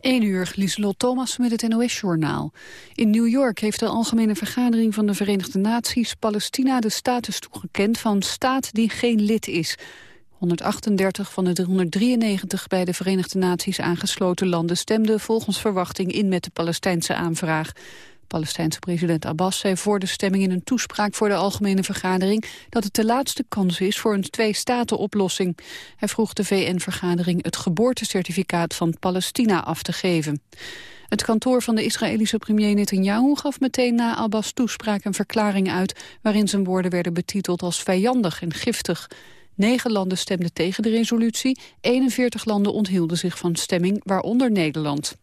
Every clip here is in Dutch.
1 uur, Lieselot Thomas met het NOS-journaal. In New York heeft de Algemene Vergadering van de Verenigde Naties... Palestina de status toegekend van staat die geen lid is. 138 van de 393 bij de Verenigde Naties aangesloten landen... stemden volgens verwachting in met de Palestijnse aanvraag. Palestijnse president Abbas zei voor de stemming in een toespraak voor de Algemene Vergadering dat het de laatste kans is voor een twee-staten-oplossing. Hij vroeg de VN-vergadering het geboortecertificaat van Palestina af te geven. Het kantoor van de Israëlische premier Netanyahu gaf meteen na Abbas' toespraak een verklaring uit waarin zijn woorden werden betiteld als vijandig en giftig. Negen landen stemden tegen de resolutie, 41 landen onthielden zich van stemming, waaronder Nederland.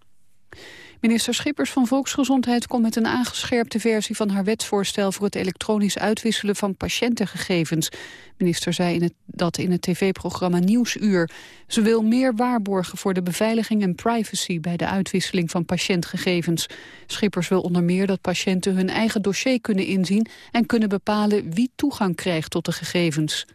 Minister Schippers van Volksgezondheid komt met een aangescherpte versie van haar wetsvoorstel voor het elektronisch uitwisselen van patiëntengegevens. Minister zei in het, dat in het tv-programma Nieuwsuur. Ze wil meer waarborgen voor de beveiliging en privacy bij de uitwisseling van patiëntgegevens. Schippers wil onder meer dat patiënten hun eigen dossier kunnen inzien en kunnen bepalen wie toegang krijgt tot de gegevens.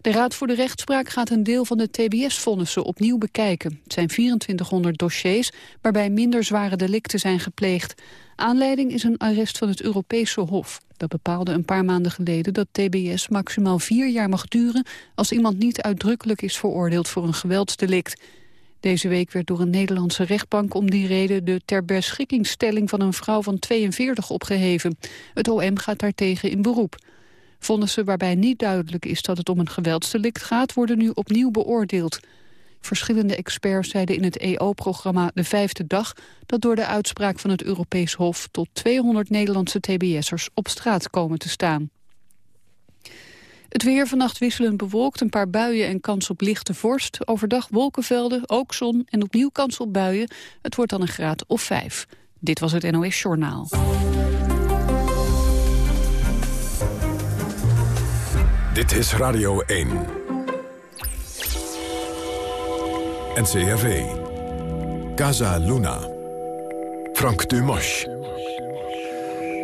De Raad voor de Rechtspraak gaat een deel van de TBS-vonnissen opnieuw bekijken. Het zijn 2400 dossiers waarbij minder zware delicten zijn gepleegd. Aanleiding is een arrest van het Europese Hof. Dat bepaalde een paar maanden geleden dat TBS maximaal vier jaar mag duren... als iemand niet uitdrukkelijk is veroordeeld voor een geweldsdelict. Deze week werd door een Nederlandse rechtbank om die reden... de ter beschikkingstelling van een vrouw van 42 opgeheven. Het OM gaat daartegen in beroep. Vonnissen waarbij niet duidelijk is dat het om een geweldsdelict gaat... worden nu opnieuw beoordeeld. Verschillende experts zeiden in het EO-programma De Vijfde Dag... dat door de uitspraak van het Europees Hof... tot 200 Nederlandse tbs'ers op straat komen te staan. Het weer vannacht wisselend bewolkt, een paar buien en kans op lichte vorst. Overdag wolkenvelden, ook zon en opnieuw kans op buien. Het wordt dan een graad of vijf. Dit was het NOS Journaal. Dit is Radio 1. NCRV. Casa Luna. Frank Dumas.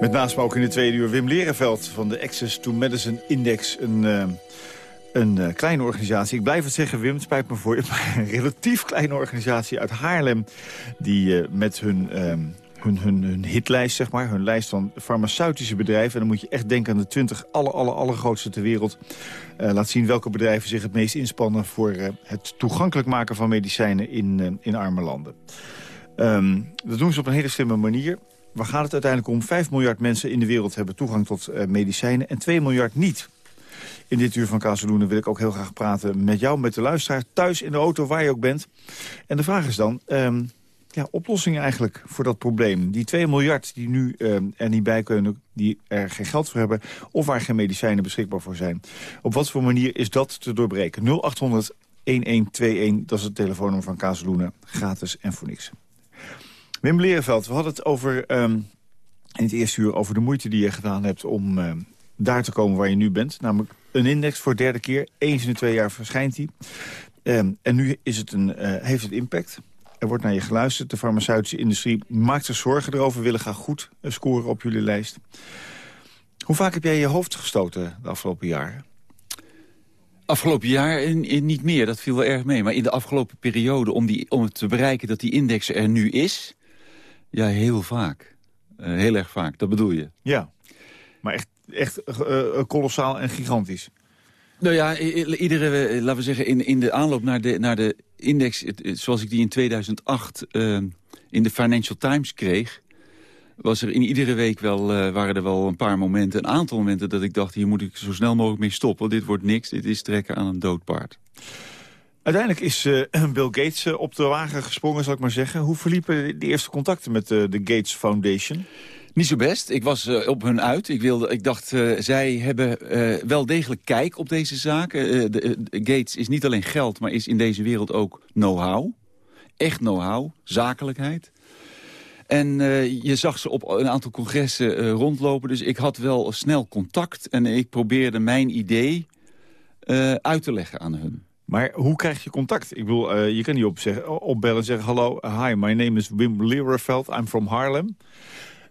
Met nasprook in de tweede uur Wim Lerenveld van de Access to Medicine Index. Een, uh, een uh, kleine organisatie. Ik blijf het zeggen, Wim, spijt me voor je. Maar een relatief kleine organisatie uit Haarlem... die uh, met hun hun, hitlijst, zeg maar. Hun lijst van farmaceutische bedrijven. En dan moet je echt denken aan de 20 aller, aller, allergrootste ter wereld. Uh, laat zien welke bedrijven zich het meest inspannen... voor uh, het toegankelijk maken van medicijnen in, uh, in arme landen. Um, dat doen ze op een hele slimme manier. Waar gaat het uiteindelijk om? 5 miljard mensen in de wereld hebben toegang tot medicijnen... en 2 miljard niet. In dit uur van Kazeloenen wil ik ook heel graag praten met jou, met de luisteraar... thuis in de auto, waar je ook bent. En de vraag is dan, um, ja, oplossingen eigenlijk voor dat probleem. Die 2 miljard die nu uh, er niet bij kunnen, die er geen geld voor hebben... of waar geen medicijnen beschikbaar voor zijn. Op wat voor manier is dat te doorbreken? 0800 1121, dat is het telefoonnummer van Kazeloenen. Gratis en voor niks. Wim Lerenveld, we hadden het over, um, in het eerste uur over de moeite die je gedaan hebt... om uh, daar te komen waar je nu bent. Namelijk een index voor derde keer. Eens in de twee jaar verschijnt die. Um, en nu is het een, uh, heeft het impact... Er wordt naar je geluisterd. De farmaceutische industrie maakt zich zorgen erover. willen graag goed scoren op jullie lijst. Hoe vaak heb jij je hoofd gestoten de afgelopen jaren? Afgelopen jaar in, in niet meer, dat viel wel erg mee. Maar in de afgelopen periode, om, die, om het te bereiken dat die index er nu is... ja, heel vaak. Uh, heel erg vaak, dat bedoel je. Ja, maar echt, echt uh, kolossaal en gigantisch. Nou ja, iedere, laten we zeggen, in, in de aanloop naar de, naar de index... zoals ik die in 2008 uh, in de Financial Times kreeg... was er in iedere week wel, uh, waren er wel een paar momenten... een aantal momenten dat ik dacht, hier moet ik zo snel mogelijk mee stoppen. Dit wordt niks, dit is trekken aan een dood paard. Uiteindelijk is uh, Bill Gates op de wagen gesprongen, zal ik maar zeggen. Hoe verliepen de eerste contacten met de Gates Foundation? Niet zo best. Ik was uh, op hun uit. Ik, wilde, ik dacht, uh, zij hebben uh, wel degelijk kijk op deze zaken. De, Gates is niet alleen geld, maar is in deze wereld ook know-how. Echt know-how, zakelijkheid. En je zag ze op een aantal congressen rondlopen. Dus ik had wel snel contact. En ik probeerde mijn idee uit te leggen aan hun. Maar hoe krijg je contact? Ik bedoel, je kan niet op zeggen, opbellen en zeggen... Hallo, hi, my name is Wim Lerenveld. I'm from Harlem.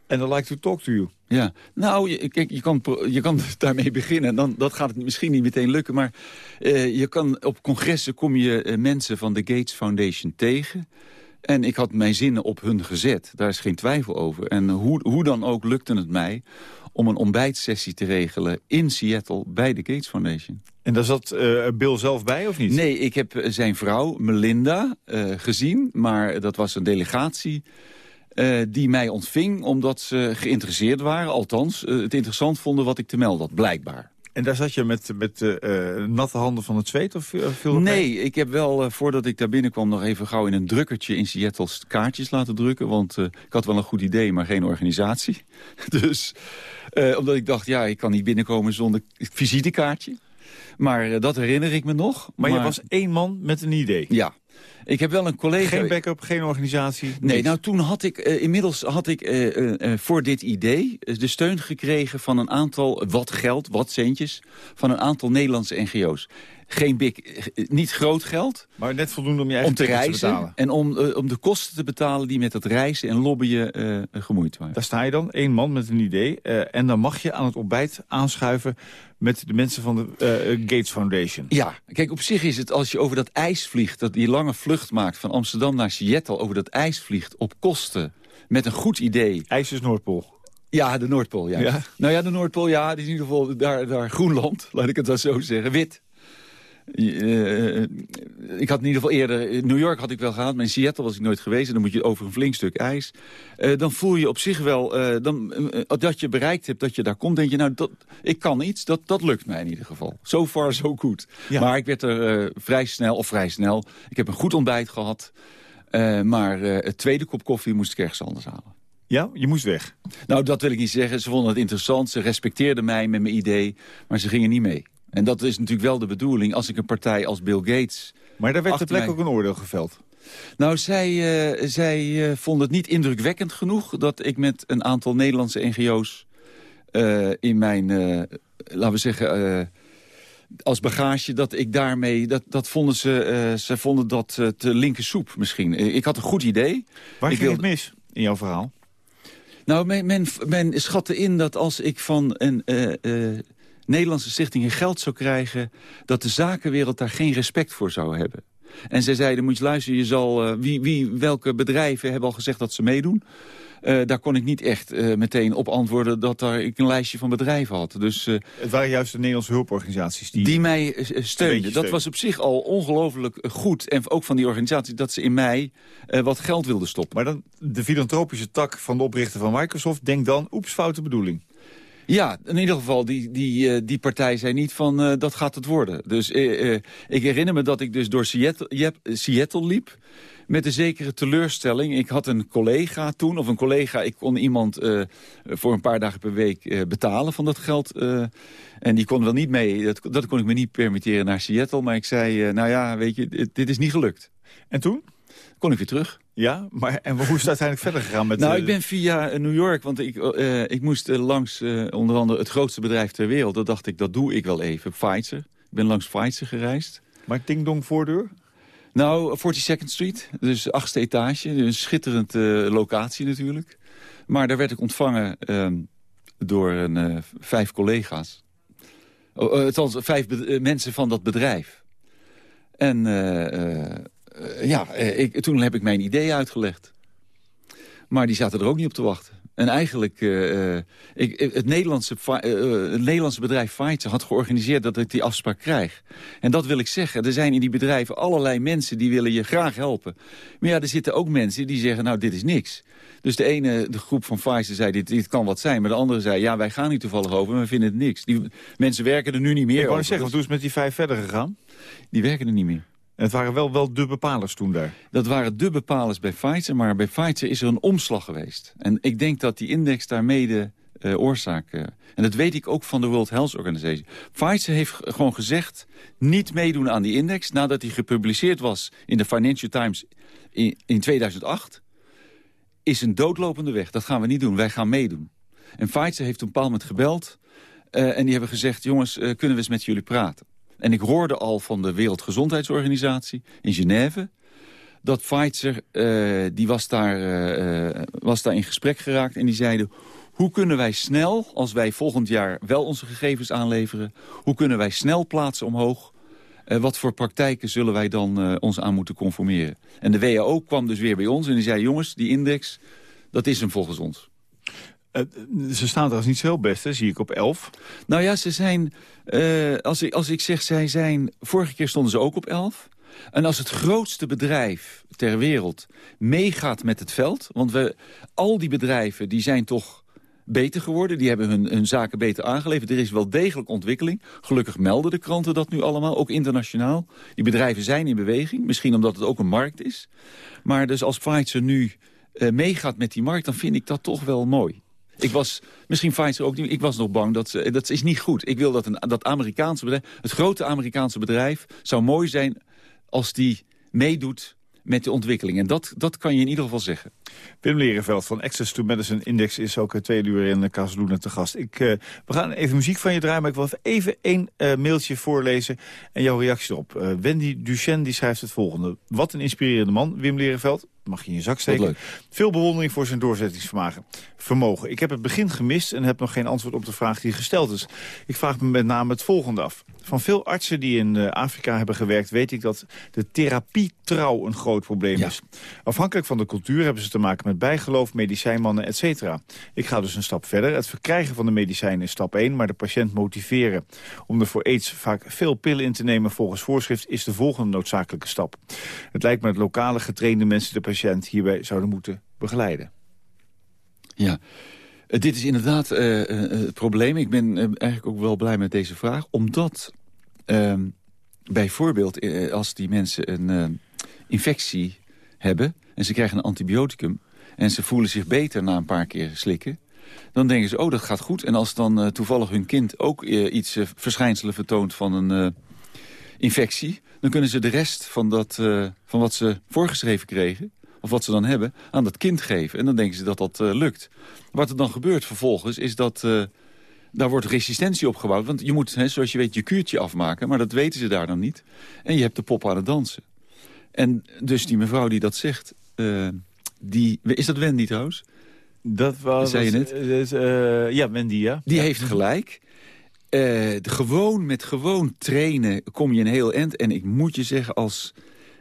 En I like to talk to you. Ja, nou, je, kijk, je kan, je kan daarmee beginnen. Dan, dat gaat het misschien niet meteen lukken. Maar uh, je kan, op congressen kom je uh, mensen van de Gates Foundation tegen. En ik had mijn zinnen op hun gezet. Daar is geen twijfel over. En hoe, hoe dan ook lukte het mij om een ontbijtsessie te regelen in Seattle bij de Gates Foundation. En daar zat uh, Bill zelf bij, of niet? Nee, ik heb zijn vrouw, Melinda, gezien. Maar dat was een delegatie uh, die mij ontving omdat ze geïnteresseerd waren. Althans, het interessant vonden wat ik te melden had, blijkbaar. En daar zat je met, met uh, natte handen van het zweet? Of veel nee, ik heb wel, voordat ik daar binnenkwam... nog even gauw in een drukkertje in Seattle kaartjes laten drukken. Want ik had wel een goed idee, maar geen organisatie. dus omdat ik dacht, ja, ik kan niet binnenkomen zonder visitekaartje. Maar dat herinner ik me nog. Maar, maar je was één man met een idee? Ja. Ik heb wel een collega... Geen backup, geen organisatie? Nee, nou toen had ik, uh, inmiddels had ik uh, uh, voor dit idee de steun gekregen van een aantal, wat geld, wat centjes, van een aantal Nederlandse NGO's geen big, niet groot geld. Maar net voldoende om je eigen om te reizen te betalen. En om, uh, om de kosten te betalen die met het reizen en lobbyen uh, gemoeid waren. Daar sta je dan, één man met een idee. Uh, en dan mag je aan het ontbijt aanschuiven met de mensen van de Gates Foundation. Ja, kijk, op zich is het als je over dat ijs vliegt... dat die lange vlucht maakt van Amsterdam naar Seattle... over dat ijs vliegt op kosten met een goed idee. IJs is Noordpool. Ja, de Noordpool, ja. ja. Nou ja, de Noordpool, ja, die is in ieder geval daar, daar Groenland, laat ik het dan zo zeggen. Wit. Uh, ik had in ieder geval eerder... New York had ik wel gehad, maar in Seattle was ik nooit geweest. dan moet je over een flink stuk ijs. Uh, dan voel je op zich wel... Uh, dan, dat je bereikt hebt dat je daar komt, denk je... nou, dat, ik kan iets, dat, dat lukt mij in ieder geval. So far, so good. Ja. Maar ik werd er vrij snel, of vrij snel... Ik heb een goed ontbijt gehad. maar het tweede kop koffie moest ik ergens anders halen. Ja, je moest weg. Nou, dat wil ik niet zeggen. Ze vonden het interessant. Ze respecteerden mij met mijn idee. Maar ze gingen niet mee. En dat is natuurlijk wel de bedoeling als ik een partij als Bill Gates... Maar daar werd ter plek ook een oordeel geveld. Nou, zij, uh, zij uh, vonden het niet indrukwekkend genoeg... dat ik met een aantal Nederlandse NGO's uh, in mijn, laten we zeggen... als bagage, dat ik daarmee... Dat, dat vonden ze, ze vonden dat te linker soep misschien. ik had een goed idee. Waar ik ging wilde... het mis in jouw verhaal? Nou, men, men, men schatte in dat als ik van een Nederlandse stichtingen geld zou krijgen... dat de zakenwereld daar geen respect voor zou hebben. En zij zeiden, moet je luisteren, je zal, uh, wie, wie, welke bedrijven hebben al gezegd dat ze meedoen? Uh, daar kon ik niet echt uh, meteen op antwoorden dat daar ik een lijstje van bedrijven had. Dus, het waren juist de Nederlandse hulporganisaties die... Die mij steunden. Dat was op zich al ongelooflijk goed. En ook van die organisatie dat ze in mij wat geld wilden stoppen. Maar dan de filantropische tak van de oprichter van Microsoft denkt dan, oeps, foute bedoeling. Ja, in ieder geval, die, die, uh, die partij zei niet van uh, dat gaat het worden. Dus uh, ik herinner me dat ik dus door Seattle, Seattle liep met een zekere teleurstelling. Ik had een collega toen, of een collega, ik kon iemand voor een paar dagen per week betalen van dat geld. en die kon wel niet mee, dat, dat kon ik me niet permitteren naar Seattle. Maar ik zei, nou ja, weet je, dit is niet gelukt. En toen? Kon ik weer terug. Ja, maar en hoe is het uiteindelijk verder gegaan? Met, nou, ik ben via New York, want ik, uh, ik moest langs uh, onder andere het grootste bedrijf ter wereld. Dat dacht ik, dat doe ik wel even, Pfizer. Ik ben langs Pfizer gereisd. Maar Ding Dong voordeur? Nou, 42nd Street, dus achtste etage. Een schitterende locatie natuurlijk. Maar daar werd ik ontvangen ehm, door een, vijf collega's. Oh, althans, vijf mensen van dat bedrijf. En ja, eh, ik, toen heb ik mijn idee uitgelegd. Maar die zaten er ook niet op te wachten. En eigenlijk, uh, ik, het, Nederlandse, uh, het Nederlandse bedrijf Pfizer had georganiseerd dat ik die afspraak krijg. En dat wil ik zeggen. Er zijn in die bedrijven allerlei mensen die willen je graag helpen. Maar ja, er zitten ook mensen die zeggen, nou, dit is niks. Dus de ene de groep van Pfizer zei, dit, dit kan wat zijn. Maar de andere zei, ja, wij gaan niet toevallig over, maar we vinden het niks. Die mensen werken er nu niet meer Ik wou zeggen, hoe is het met die vijf verder gegaan? Die werken er niet meer. Het waren wel, wel de bepalers toen daar? Dat waren de bepalers bij Pfizer, maar bij Pfizer is er een omslag geweest. En ik denk dat die index daar mede uh, oorzaak... Uh, en dat weet ik ook van de World Health Organization. Pfizer heeft gewoon gezegd niet meedoen aan die index... nadat die gepubliceerd was in de Financial Times in, in 2008... is een doodlopende weg. Dat gaan we niet doen. Wij gaan meedoen. En Pfizer heeft een bepaald moment gebeld... Uh, en die hebben gezegd, jongens, kunnen we eens met jullie praten? En ik hoorde al van de Wereldgezondheidsorganisatie in Genève... dat Pfizer, uh, die was daar, uh, was daar in gesprek geraakt en die zeiden... hoe kunnen wij snel, als wij volgend jaar wel onze gegevens aanleveren... hoe kunnen wij snel plaatsen omhoog Uh, wat voor praktijken zullen wij dan ons aan moeten conformeren? En de WHO kwam dus weer bij ons en die zei... jongens, die index, dat is hem volgens ons. Uh, ze staan trouwens niet zo heel best, hè? zie ik op 11. Nou ja, ze zijn, als, ik, als ik zeg zij zijn... Vorige keer stonden ze ook op 11. En als het grootste bedrijf ter wereld meegaat met het veld... want we, al die bedrijven die zijn toch beter geworden. Die hebben hun, hun zaken beter aangeleverd. Er is wel degelijk ontwikkeling. Gelukkig melden de kranten dat nu allemaal, ook internationaal. Die bedrijven zijn in beweging. Misschien omdat het ook een markt is. Maar dus als Pfizer nu uh, meegaat met die markt... dan vind ik dat toch wel mooi. Ik was, misschien Pfizer ook niet, ik was nog bang, dat, ze, dat is niet goed. Ik wil dat, een, dat Amerikaanse bedrijf, het grote Amerikaanse bedrijf... zou mooi zijn als die meedoet met de ontwikkeling. En dat, dat kan je in ieder geval zeggen. Wim Lerenveld van Access to Medicine Index is ook twee uur in Kazeloenen te gast. Ik, we gaan even muziek van je draaien, maar ik wil even één mailtje voorlezen en jouw reactie erop. Wendy Duchenne die schrijft het volgende. Wat een inspirerende man, Wim Lerenveld mag je in je zak steken. Veel bewondering voor zijn doorzettingsvermogen. Vermogen. Ik heb het begin gemist en heb nog geen antwoord op de vraag die gesteld is. Ik vraag me met name het volgende af. Van veel artsen die in uh, Afrika hebben gewerkt... weet ik dat de therapietrouw een groot probleem is. Afhankelijk van de cultuur hebben ze te maken met bijgeloof, medicijnmannen, etc. Ik ga dus een stap verder. Het verkrijgen van de medicijnen is stap 1, maar de patiënt motiveren. Om er voor aids vaak veel pillen in te nemen volgens voorschrift... is de volgende noodzakelijke stap. Het lijkt me dat lokale getrainde mensen de patiënt hierbij zouden moeten begeleiden. Ja, dit is inderdaad uh, uh, het probleem. Ik ben eigenlijk ook wel blij met deze vraag. Omdat ehm, bijvoorbeeld als die mensen een infectie hebben... en ze krijgen een antibioticum... en ze voelen zich beter na een paar keer slikken... dan denken ze, oh, dat gaat goed. En als dan toevallig hun kind ook iets verschijnselen vertoont van een infectie... dan kunnen ze de rest van, dat, van wat ze voorgeschreven kregen of wat ze dan hebben, aan dat kind geven. En dan denken ze dat dat uh, lukt. Wat er dan gebeurt vervolgens is dat... Uh, daar wordt resistentie opgebouwd. Want je moet, hè, zoals je weet, je kuurtje afmaken. Maar dat weten ze daar dan niet. En je hebt de pop aan het dansen. En dus die mevrouw die dat zegt... Uh, die, is dat Wendy trouwens? Dat was... Zei je net? Uh, ja, Wendy, ja. Die ja. heeft gelijk. Uh, gewoon met gewoon trainen kom je een heel eind. En ik moet je zeggen, als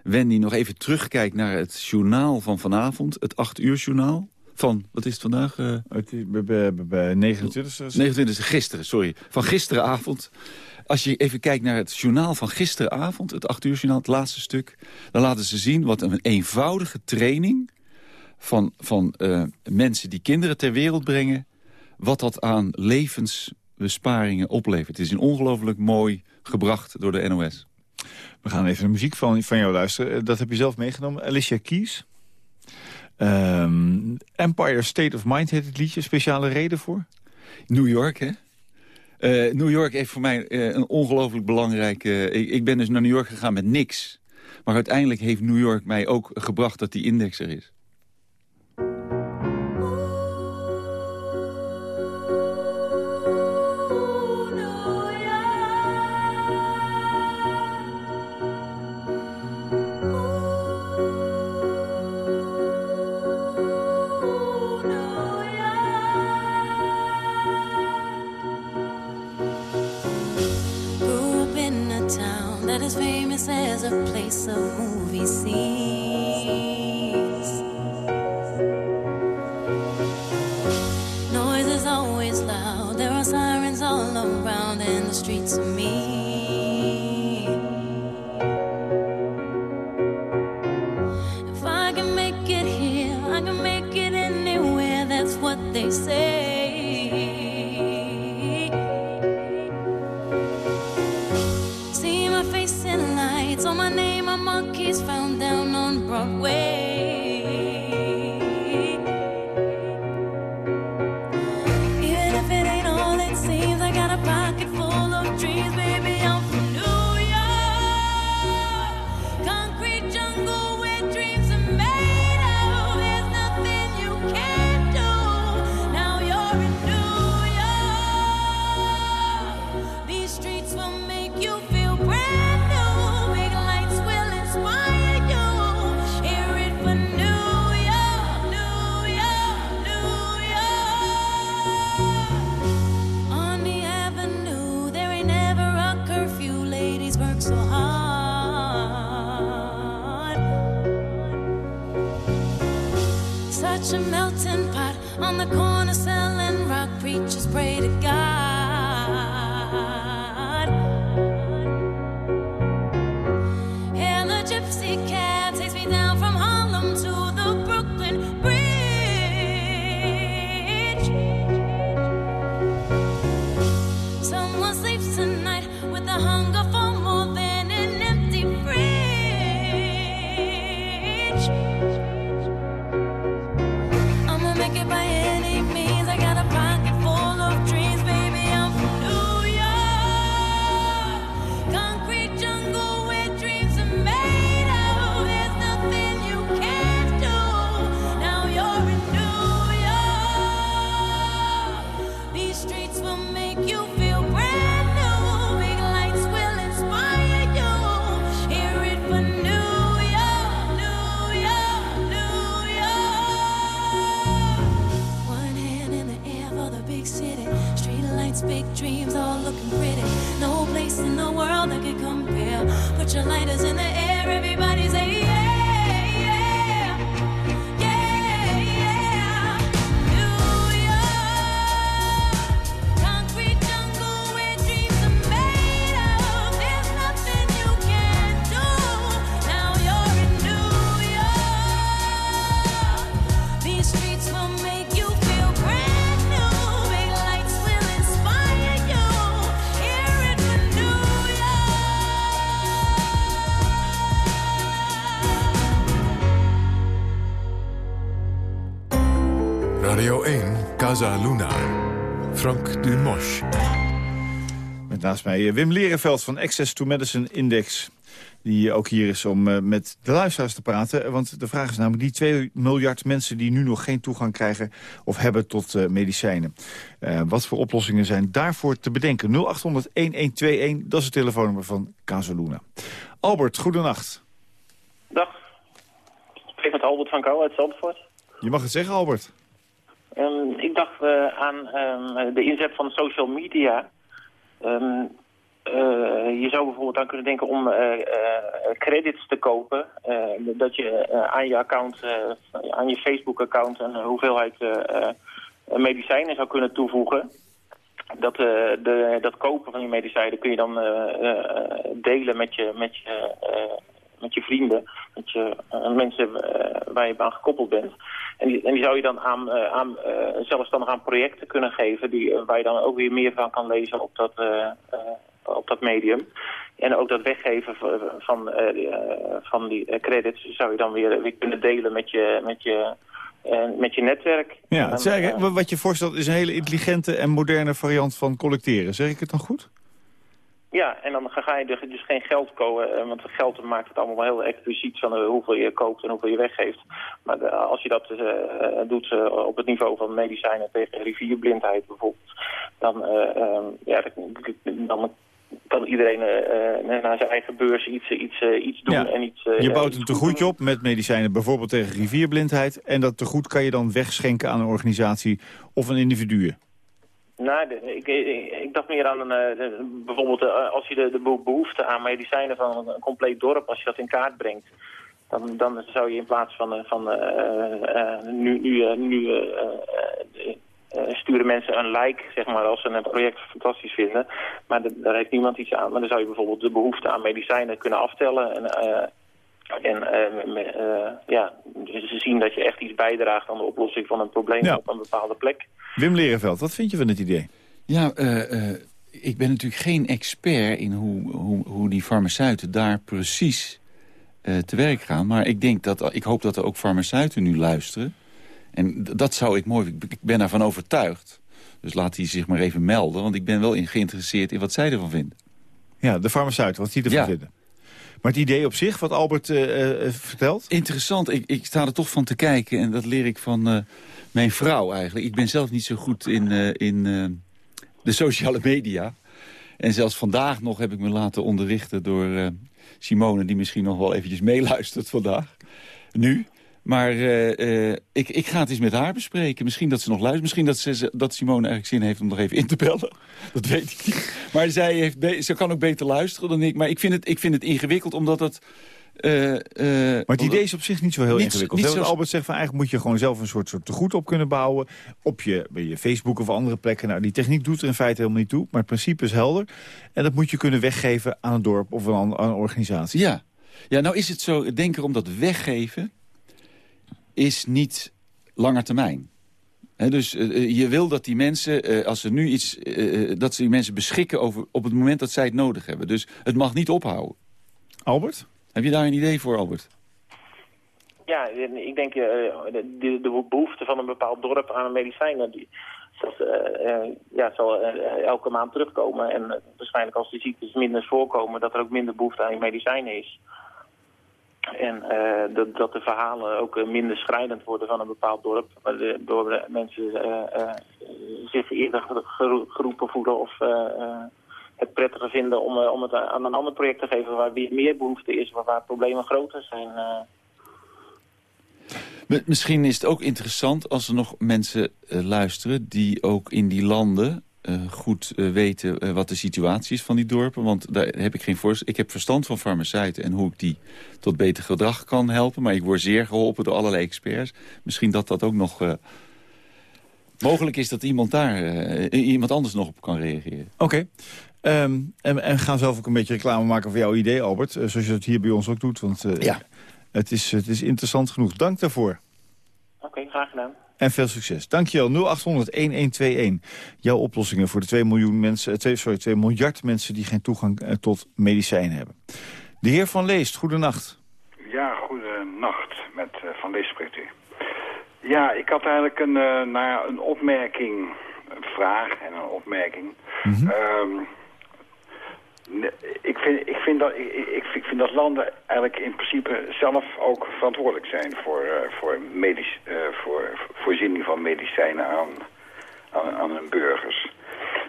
Wendy nog even terugkijkt naar het journaal van vanavond. Het 8 uur journaal. Van, wat is het vandaag? Uh, het, 29 29 gisteren, sorry. Van gisteravond. Als je even kijkt naar het journaal van gisteravond, het 8 uur journaal, het laatste stuk. Dan laten ze zien wat een eenvoudige training van, van uh, mensen die kinderen ter wereld brengen. Wat dat aan levensbesparingen oplevert. Het is een ongelooflijk mooi gebracht door de NOS. We gaan even de muziek van, van jou luisteren. Dat heb je zelf meegenomen. Alicia Keys. Um, Empire State of Mind heet het liedje. Speciale reden voor? New York, hè? Uh, New York heeft voor mij uh, een ongelooflijk belangrijke... Ik, ik, ben dus naar New York gegaan met niks. Maar uiteindelijk heeft New York mij ook gebracht dat die index er is. so Such a melting pot on the corner selling rock. Preachers pray to God. Naast mij eh, Wim Lerenveld van Access to Medicine Index. Die ook hier is om eh, met de luisteraars te praten. Want de vraag is namelijk die 2 miljard mensen... die nu nog geen toegang krijgen of hebben tot eh, medicijnen. Wat voor oplossingen zijn daarvoor te bedenken? 0800-1121, dat is het telefoonnummer van Casaluna. Albert, goedenacht. Dag. Ik spreek met Albert van Kou uit Zandvoort. Je mag het zeggen, Albert. Ehm, ik dacht aan ehm, de inzet van social media. Ehm, eh, je zou bijvoorbeeld aan kunnen denken om eh, credits te kopen. Dat je aan je account, aan je Facebook-account een hoeveelheid medicijnen zou kunnen toevoegen. Dat, de, dat kopen van die medicijnen kun je dan delen met je, met je, met je vrienden, met je eh, mensen eh, waar je aan gekoppeld bent. En die, en die zou je dan aan, eh, aan zelfstandig aan projecten kunnen geven, die, waar je dan ook weer meer van kan lezen op dat, op dat medium. En ook dat weggeven van, van, die, van die credits zou je dan weer, weer kunnen delen met je, met je, met je netwerk. Ja, zeg, wat je voorstelt is een hele intelligente en moderne variant van collecteren. Zeg ik het dan goed? Ja, en dan ga je er dus geen geld komen, eh, want geld maakt het allemaal wel heel expliciet van eh, hoeveel je koopt en hoeveel je weggeeft. Maar de- als je dat eh, doet op het niveau van medicijnen tegen rivierblindheid bijvoorbeeld, dan, eh, ehm, ja, dan, kan iedereen naar zijn eigen beurs iets, iets, iets doen. Ja. En iets, Je bouwt een goed tegoedje op met medicijnen, bijvoorbeeld tegen rivierblindheid. En dat tegoed kan je dan wegschenken aan een organisatie of een individu. Nou, ik, ik, ik dacht meer aan een, eh, bijvoorbeeld eh, als je de, de beho- behoefte aan medicijnen van een compleet dorp, als je dat in kaart brengt, dan, dan zou je in plaats van, eh, van nu, nu, nu sturen mensen een like, zeg maar, als ze een project fantastisch vinden. Maar de- daar heeft niemand iets aan. Maar dan zou je bijvoorbeeld de behoefte aan medicijnen kunnen aftellen en... en ja, dus ze zien dat je echt iets bijdraagt aan de oplossing van een probleem Ja. op een bepaalde plek. Wim Lerenveld, wat vind je van het idee? Ja, eh, eh, ik ben natuurlijk geen expert in hoe, hoe, hoe die farmaceuten daar precies eh, te werk gaan. Maar ik, denk dat, ik hoop dat er ook farmaceuten nu luisteren. En dat zou ik mooi... Ik ik ben daarvan overtuigd. Dus laat die zich maar even melden. Want ik ben wel in geïnteresseerd in wat zij ervan vinden. Ja, de farmaceuten, wat die ervan Ja. vinden. Maar het idee op zich, wat Albert vertelt... Interessant. Ik, ik sta er toch van te kijken. En dat leer ik van mijn vrouw eigenlijk. Ik ben zelf niet zo goed in, eh, in eh, de sociale media. En zelfs vandaag nog heb ik me laten onderrichten door eh, Simone... die misschien nog wel eventjes meeluistert vandaag. Nu. Maar ik, ik ga het eens met haar bespreken. Misschien dat ze nog luistert. Misschien dat, ze, dat Simone eigenlijk zin heeft om nog even in te bellen. Dat weet ik niet. Maar zij heeft ze kan ook beter luisteren dan ik. Maar ik vind het, ik vind het ingewikkeld omdat het... eh, eh, Maar het idee is op zich niet zo heel Niet- ingewikkeld. niet Albert zegt van eigenlijk moet je gewoon zelf een soort, soort tegoed op kunnen bouwen. Op je, bij je Facebook of andere plekken. Nou, die techniek doet er in feite helemaal niet toe. Maar het principe is helder. En dat moet je kunnen weggeven aan een dorp of aan, aan een organisatie. Ja. ja, nou is het zo, denk erom dat weggeven is niet langer termijn. Dus eh, je wil dat die mensen, als ze nu iets, dat ze die mensen beschikken over op het moment dat zij het nodig hebben. Dus het mag niet ophouden. Albert? Heb je daar een idee voor, Albert? Ja, ik denk eh, de, de, de behoefte van een bepaald dorp aan medicijnen... Die, dat, eh, eh, ja, zal elke maand terugkomen. En waarschijnlijk als die ziektes minder voorkomen... dat er ook minder behoefte aan medicijnen is. En dat, dat de verhalen ook minder schrijnend worden van een bepaald dorp. Waardoor de mensen zich eerder gero- geroepen voelen of het prettiger vinden om, eh, om het aan een ander project te geven waar meer behoefte is, waar, waar problemen groter zijn. eh. Misschien is het ook interessant als er nog mensen eh, luisteren... die ook in die landen eh, goed weten eh, wat de situatie is van die dorpen. Want daar heb ik geen voorstel. Ik heb verstand van farmaceuten en hoe ik die tot beter gedrag kan helpen. Maar ik word zeer geholpen door allerlei experts. Misschien dat dat ook nog... eh, mogelijk is dat iemand daar, iemand anders nog op kan reageren. Oké. Ehm, en, en gaan zelf ook een beetje reclame maken voor jouw idee, Albert. eh, zoals je dat hier bij ons ook doet. Want eh, Ja. het, is, het is interessant genoeg. Dank daarvoor. Oké, graag gedaan. En veel succes. Dankjewel. 0800-1121. Jouw oplossingen voor de 2, miljoen mensen, eh, 2, sorry, 2 miljard mensen die geen toegang eh, tot medicijnen hebben. De heer Van Leest, goedenacht. Ja, goedenacht. Met eh, Van Lees spreekt u. Ja, ik had eigenlijk een, eh, naar een opmerking, een vraag en een opmerking. Ehm, ne- ik, vind, ik, vind dat, ik, ik, vind dat landen eigenlijk in principe zelf ook verantwoordelijk zijn voor, eh, voor, medisch, eh, voor voorziening van medicijnen aan, aan, aan hun burgers.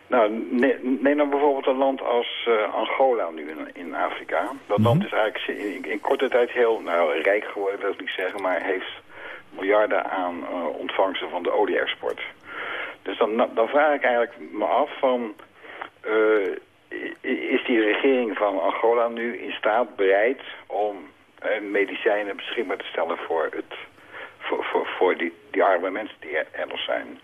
Nou, ne- neem dan bijvoorbeeld een land als eh, Angola nu in, in Afrika. Dat land is eigenlijk in, in korte tijd heel nou, rijk geworden, wil ik niet zeggen, maar heeft miljarden aan eh, ontvangsten van de olie-export. Dus dan, dan vraag ik eigenlijk me af van... is die regering van Angola nu in staat bereid om eh, medicijnen beschikbaar te stellen voor, het, voor, voor, voor die, die arme mensen die er, nog zijn?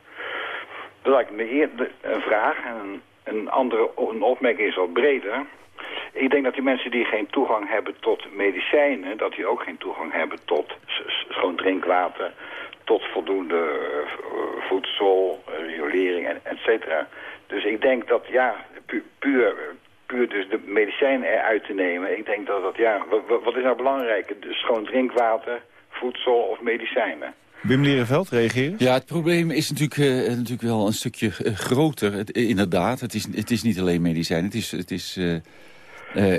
Dat lijkt me een vraag. En een, andere een opmerking is wat breder. Ik denk dat die mensen die geen toegang hebben tot medicijnen... dat die ook geen toegang hebben tot schoon drinkwater... tot voldoende eh, voedsel, eh, riolering, et cetera. Dus ik denk dat, ja, pu- puur, puur dus de medicijnen eruit te nemen... ik denk dat dat, ja, wa- wa- wat is nou belangrijker? Dus schoon drinkwater, voedsel of medicijnen? Wim Lierenveld, reageren? Ja, het probleem is natuurlijk, eh, natuurlijk wel een stukje eh, groter. Het, eh, inderdaad, het is, het is niet alleen medicijn. Het is, het is eh,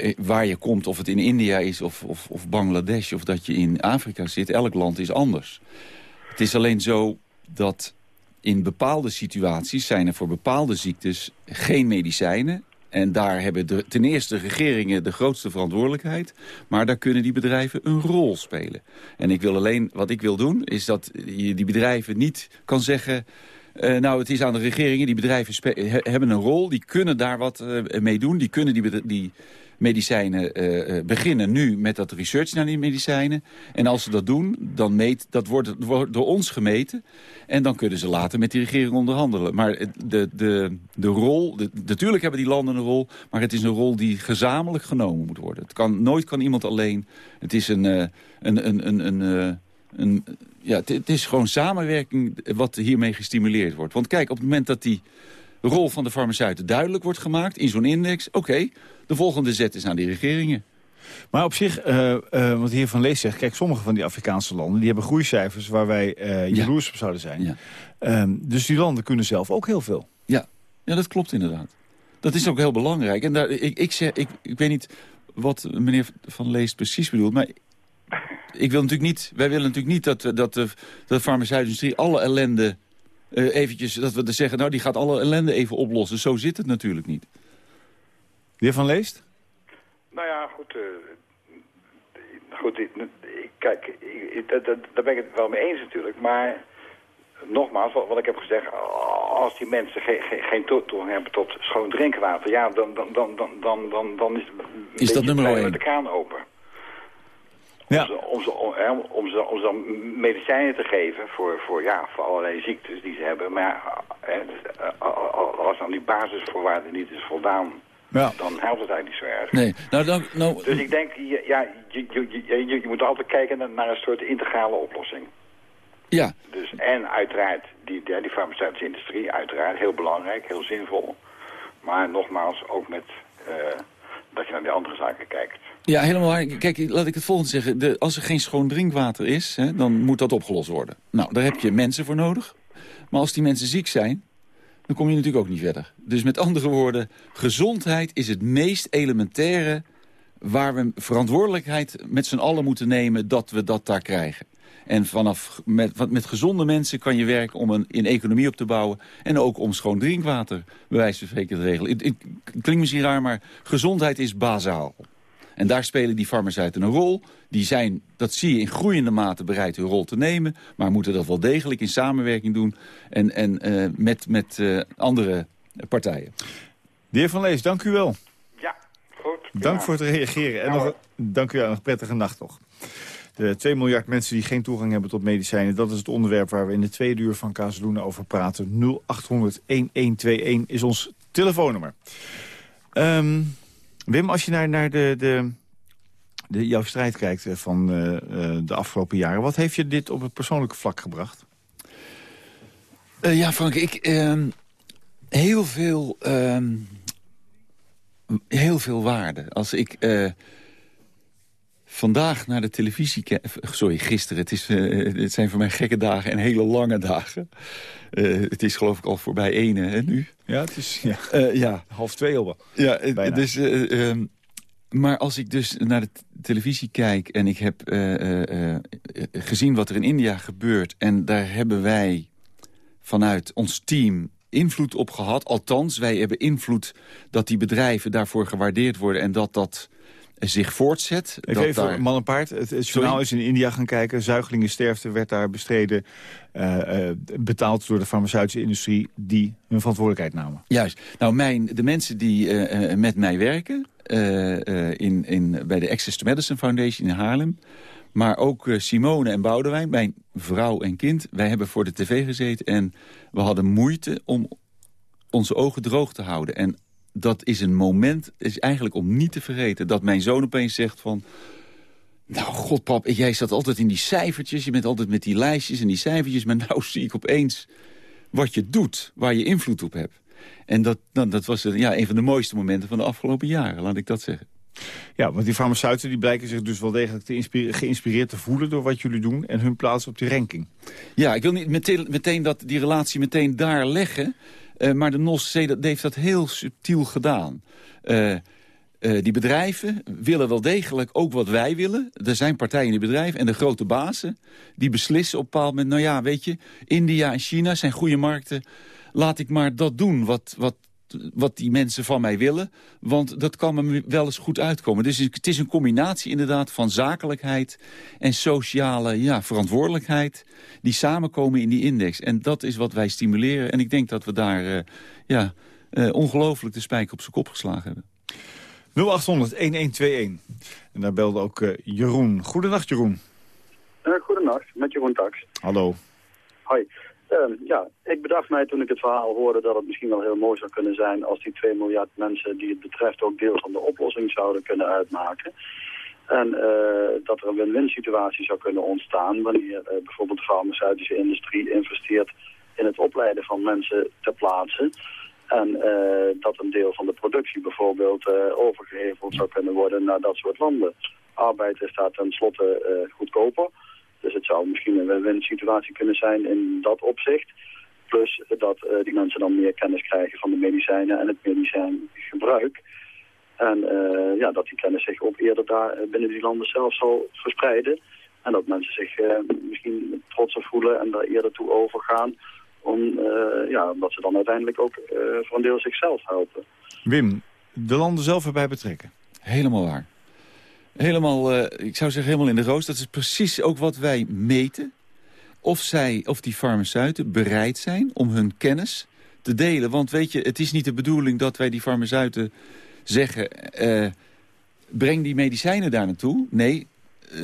eh, waar je komt, of het in India is of, of, of Bangladesh... of dat je in Afrika zit. Elk land is anders. Het is alleen zo dat in bepaalde situaties... zijn er voor bepaalde ziektes geen medicijnen... En daar hebben de, ten eerste regeringen de grootste verantwoordelijkheid. Maar daar kunnen die bedrijven een rol spelen. En ik wil alleen, wat ik wil doen, is dat je die bedrijven niet kan zeggen... eh, nou, het is aan de regeringen, die bedrijven hebben een rol. Die kunnen daar wat eh, mee doen. Die kunnen die, die medicijnen eh, eh, beginnen nu met dat research naar die medicijnen. En als ze dat doen, dan meet, dat wordt, door ons gemeten. En dan kunnen ze later met die regering onderhandelen. Maar de, de, de rol, natuurlijk hebben die landen een rol... maar het is een rol die gezamenlijk genomen moet worden. Het kan, nooit kan iemand alleen. Het is een... eh, een, een, een, een, eh, een ja, het is gewoon samenwerking wat hiermee gestimuleerd wordt. Want kijk, op het moment dat die rol van de farmaceuten duidelijk wordt gemaakt... in zo'n index, oké, de volgende zet is aan die regeringen. Maar op zich, eh, eh, wat de heer Van Lees zegt... kijk, sommige van die Afrikaanse landen... die hebben groeicijfers waar wij eh jaloers op zouden zijn. Ja. Ehm, dus die landen kunnen zelf ook heel veel. Ja, ja dat klopt inderdaad. Dat is ook heel belangrijk. En daar, ik, ik, zeg, ik, ik weet niet wat meneer Van Leest precies bedoelt... maar ik wil natuurlijk niet, wij willen natuurlijk niet dat, dat, de, dat de farmaceutische industrie alle ellende... eh, eventjes, dat we dus zeggen, nou die gaat alle ellende even oplossen. Zo zit het natuurlijk niet. De heer Van Leest? Nou ja, goed. eh, goed, kijk, ik- ik- dat- dat- daar ben ik het wel mee eens natuurlijk. Maar nogmaals, wat, wat ik heb gezegd, als die mensen geen geen geen to- toegang hebben tot schoon drinkwater, ja, dan, dan, dan, dan, dan, dan, dan is, Is dat nummer met één? de kraan open. Ja. Om, ze, om, ze, om, ze, om ze dan medicijnen te geven voor, voor, ja, voor allerlei ziektes die ze hebben. Maar dus, eh, als dan die basisvoorwaarden niet is voldaan, Ja. dan helpt het eigenlijk niet zo erg. Nee, nou, dan, nou Dus ik denk, je- ja, je, je, je, je, je moet altijd kijken naar, een soort integrale oplossing. ja, Dus, en uiteraard, die, die, die farmaceutische industrie, uiteraard, heel belangrijk, heel zinvol. Maar nogmaals, ook met eh, dat je naar die andere zaken kijkt. Ja, helemaal waar. Kijk, laat ik het volgende zeggen. De, als er geen schoon drinkwater is, hè, dan moet dat opgelost worden. Nou, daar heb je mensen voor nodig. Maar als die mensen ziek zijn, dan kom je natuurlijk ook niet verder. Dus met andere woorden, gezondheid is het meest elementaire... waar we verantwoordelijkheid met z'n allen moeten nemen dat we dat daar krijgen. En vanaf met, met gezonde mensen kan je werken om een, een economie op te bouwen... en ook om schoon drinkwater, bij wijze van spreken, te regelen. Het klinkt misschien raar, maar gezondheid is bazaal. En daar spelen die farmaceuten een rol. Die zijn, dat zie je in groeiende mate bereid hun rol te nemen... maar moeten dat wel degelijk in samenwerking doen... en, en eh, met, met eh, andere partijen. De heer Van Lees, dank u wel. Ja, goed. Dank voor het reageren. En nog, dank u wel. Nog een prettige nacht toch. De 2 miljard mensen die geen toegang hebben tot medicijnen... dat is het onderwerp waar we in de tweede uur van Kazeloen over praten. 0800-1121 is ons telefoonnummer. Ehm, Wim, als je naar, naar de, de, de, jouw strijd kijkt eh, van eh, eh, de afgelopen jaren... wat heeft je dit op het persoonlijke vlak gebracht? Ja, Frank, ik... ehm, heel veel... ehm, heel veel waarde. Als ik... eh, vandaag naar de televisie... ke- Sorry, gisteren. Het, is, eh, het zijn voor mij gekke dagen en hele lange dagen. Eh, het is geloof ik al voorbij ene hè, nu. Ja, het is ja, Eh, ja, half twee al ja eh, Bijna. dus... eh, ehm, maar als ik dus naar de televisie kijk en ik heb eh, eh, eh, gezien wat er in India gebeurt... en daar hebben wij vanuit ons team invloed op gehad. Althans, wij hebben invloed dat die bedrijven daarvoor gewaardeerd worden... en dat dat eh, zich voortzet. Even, dat even daar- man en paard. Het, het journaal is in India gaan kijken. Zuigelingensterfte werd daar bestreden. eh, eh, betaald door de farmaceutische industrie die hun verantwoordelijkheid namen. Juist. Nou, mijn, de mensen die eh, met mij werken... in, in, bij de Access to Medicine Foundation in Haarlem... maar ook Simone en Boudewijn, mijn vrouw en kind... wij hebben voor de tv gezeten en we hadden moeite... om onze ogen droog te houden. En dat is een moment, is eigenlijk om niet te vergeten... dat mijn zoon opeens zegt van... Nou, god pap, jij zat altijd in die cijfertjes. Je bent altijd met die lijstjes en die cijfertjes. Maar nou zie ik opeens wat je doet, waar je invloed op hebt. En dat, nou, dat was ja, een van de mooiste momenten van de afgelopen jaren, laat ik dat zeggen. Ja, want die farmaceuten die blijken zich dus wel degelijk te geïnspireerd te voelen... door wat jullie doen en hun plaats op die ranking. Ja, ik wil niet meteen, meteen dat, die relatie meteen daar leggen. Eh, maar de NOS heeft dat heel subtiel gedaan. Eh, eh, die bedrijven willen wel degelijk ook wat wij willen. Er zijn partijen in die bedrijven en de grote bazen... die beslissen op een bepaald moment... nou ja, weet je, India en China zijn goede markten. Laat ik maar dat doen wat, wat, wat die mensen van mij willen. Want dat kan me wel eens goed uitkomen. Dus het is een combinatie inderdaad van zakelijkheid... en sociale ja, verantwoordelijkheid... die samenkomen in die index. En dat is wat wij stimuleren. En ik denk dat we daar eh, ja, eh, ongelooflijk de spijker op zijn kop geslagen hebben. 0800-1121. En daar belde ook eh, Jeroen. Goedenacht, Jeroen. Uh, goedenacht, met Jeroen Tax. Hallo. Hoi. Ehm, ja, ik bedacht mij toen ik het verhaal hoorde dat het misschien wel heel mooi zou kunnen zijn als die 2 miljard mensen die het betreft ook deel van de oplossing zouden kunnen uitmaken. En eh, dat er een win-win situatie zou kunnen ontstaan wanneer eh, bijvoorbeeld de farmaceutische industrie investeert in het opleiden van mensen ter plaatse. En eh, dat een deel van de productie bijvoorbeeld eh, overgeheveld zou kunnen worden naar dat soort landen. Arbeid is daar tenslotte goedkoper. Dus het zou misschien een win-win situatie kunnen zijn in dat opzicht. Plus dat eh, die mensen dan meer kennis krijgen van de medicijnen en het medicijngebruik. En eh, ja, dat die kennis zich ook eerder daar eh, binnen die landen zelf zal verspreiden. En dat mensen zich eh, misschien trotser voelen en daar eerder toe overgaan. Om, eh, ja, omdat ze dan uiteindelijk ook eh, voor een deel zichzelf helpen. Wim, de landen zelf erbij betrekken. Helemaal waar. Helemaal, eh, ik zou zeggen helemaal in de roos. Dat is precies ook wat wij meten. Of zij, of die farmaceuten bereid zijn om hun kennis te delen. Want weet je, het is niet de bedoeling dat wij die farmaceuten zeggen... eh, breng die medicijnen daar naartoe. Nee,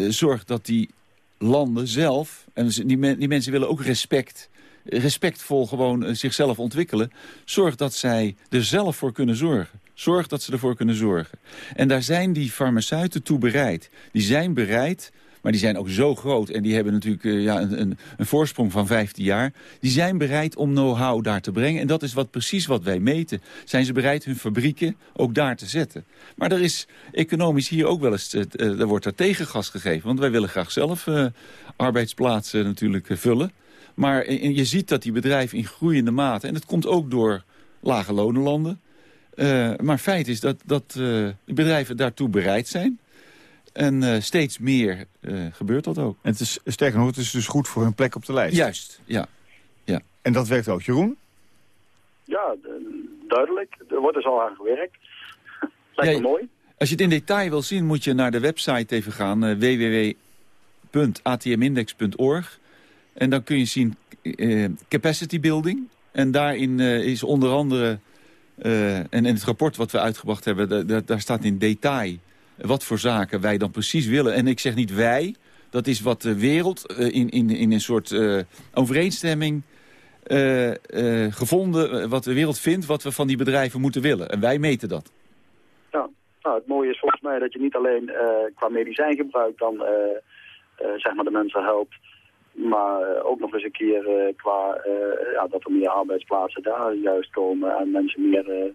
zorg dat die landen zelf... en die, die mensen willen ook respect respectvol gewoon eh, zichzelf ontwikkelen. Zorg dat zij er zelf voor kunnen zorgen. Zorg dat ze ervoor kunnen zorgen. En daar zijn die farmaceuten toe bereid. Die zijn bereid maar die zijn ook zo groot en die hebben natuurlijk uh, ja, een, een, een, voorsprong van 15 jaar. Die zijn bereid om know-how daar te brengen. En dat is wat, precies wat wij meten. Zijn ze bereid hun fabrieken ook daar te zetten. Maar er is economisch hier ook wel eens, uh, er wordt er tegengas gegeven. Want wij willen graag zelf arbeidsplaatsen natuurlijk vullen. Maar je ziet dat die bedrijven in groeiende mate... en dat komt ook door lage lonenlanden... Uh, maar feit is dat, dat uh, bedrijven daartoe bereid zijn. En uh, steeds meer gebeurt dat ook. En het is, sterker nog, het is dus goed voor hun plek op de lijst. Juist, ja. ja. En dat werkt ook. Jeroen? Ja, duidelijk. Er wordt dus al aan gewerkt. Lijkt ja, me mooi. Als je het in detail wil zien, moet je naar de website even gaan. www.atmindex.org. En dan kun je zien uh, capacity building. En daarin uh, is onder andere, uh, en in het rapport wat we uitgebracht hebben... daar staat in detail wat voor zaken wij dan precies willen. En ik zeg niet wij, dat is wat de wereld in, in, in een soort overeenstemming... gevonden, wat de wereld vindt, wat we van die bedrijven moeten willen. En wij meten dat. Ja, nou, het mooie is volgens mij dat je niet alleen qua medicijngebruik dan zeg maar de mensen helpt... Maar eh, ook nog eens een keer eh, qua eh, ja, dat er meer arbeidsplaatsen daar juist komen en mensen meer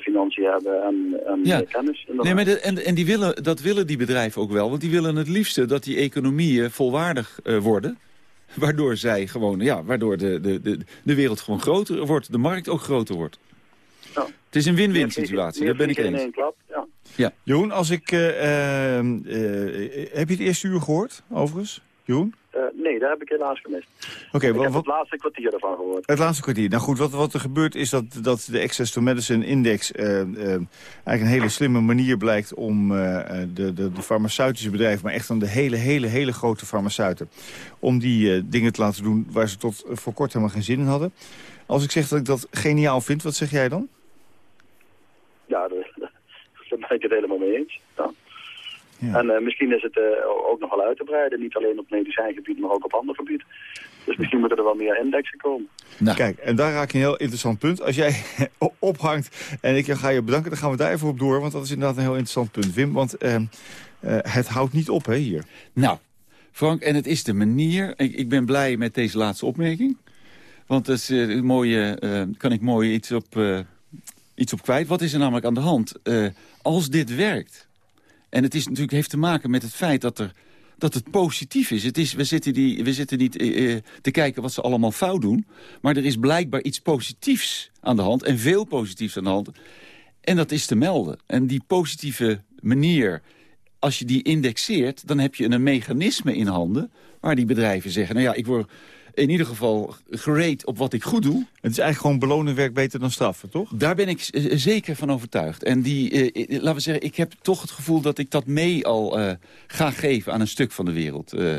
financiën hebben en, en ja. kennis. Nee, maar en, en die willen, dat willen die bedrijven ook wel, want die willen het liefste dat die economieën volwaardig worden. Waardoor zij gewoon, ja, waardoor de, de, de, de wereld gewoon groter wordt, de markt ook groter wordt. Ja. Het is een win-win situatie, daar ben ik eens. In één klap, ja. ja. Jeroen, als ik, heb je het eerste uur gehoord, overigens? Jeroen? Uh, nee, daar heb ik helaas gemist. Oké, ik heb het laatste kwartier ervan gehoord. Het laatste kwartier. Nou goed, wat, wat er gebeurt is dat, dat de Access to Medicine Index... Uh, uh, eigenlijk een hele slimme manier blijkt om de, de, de, farmaceutische bedrijven... maar echt dan de hele, hele, hele grote farmaceuten... om die dingen te laten doen waar ze tot voor kort helemaal geen zin in hadden. Als ik zeg dat ik dat geniaal vind, wat zeg jij dan? Ja, daar, daar ben ik het helemaal mee eens. Ja. En uh, misschien is het uh, ook nog wel uit te breiden. Niet alleen op medicijngebied, maar ook op ander gebied. Dus misschien moeten er wel meer indexen komen. Nou. Kijk, en daar raak je een heel interessant punt. Als jij ophangt en ik ga je bedanken, dan gaan we daar even op door. Want dat is inderdaad een heel interessant punt, Wim. Want uh, het houdt niet op, hè, hier. Nou, Frank, en het is de manier... Ik, ik ben blij met deze laatste opmerking. Want dat is een mooie, kan ik mooi iets op, iets op kwijt. Wat is er namelijk aan de hand? als dit werkt en het is natuurlijk, heeft te maken met het feit dat, er, dat het positief is. Het is we, zitten die, we zitten niet eh, eh, te kijken wat ze allemaal fout doen. Maar er is blijkbaar iets positiefs aan de hand. En veel positiefs aan de hand. En dat is te melden. En die positieve manier, als je die indexeert... dan heb je een mechanisme in handen waar die bedrijven zeggen... nou ja, ik word in ieder geval gereed op wat ik goed doe. Het is eigenlijk gewoon belonen werk beter dan straffen, toch? Daar ben ik zeker van overtuigd. En die, eh, laten we zeggen, ik heb toch het gevoel dat ik dat mee al ga geven aan een stuk van de wereld. Uh,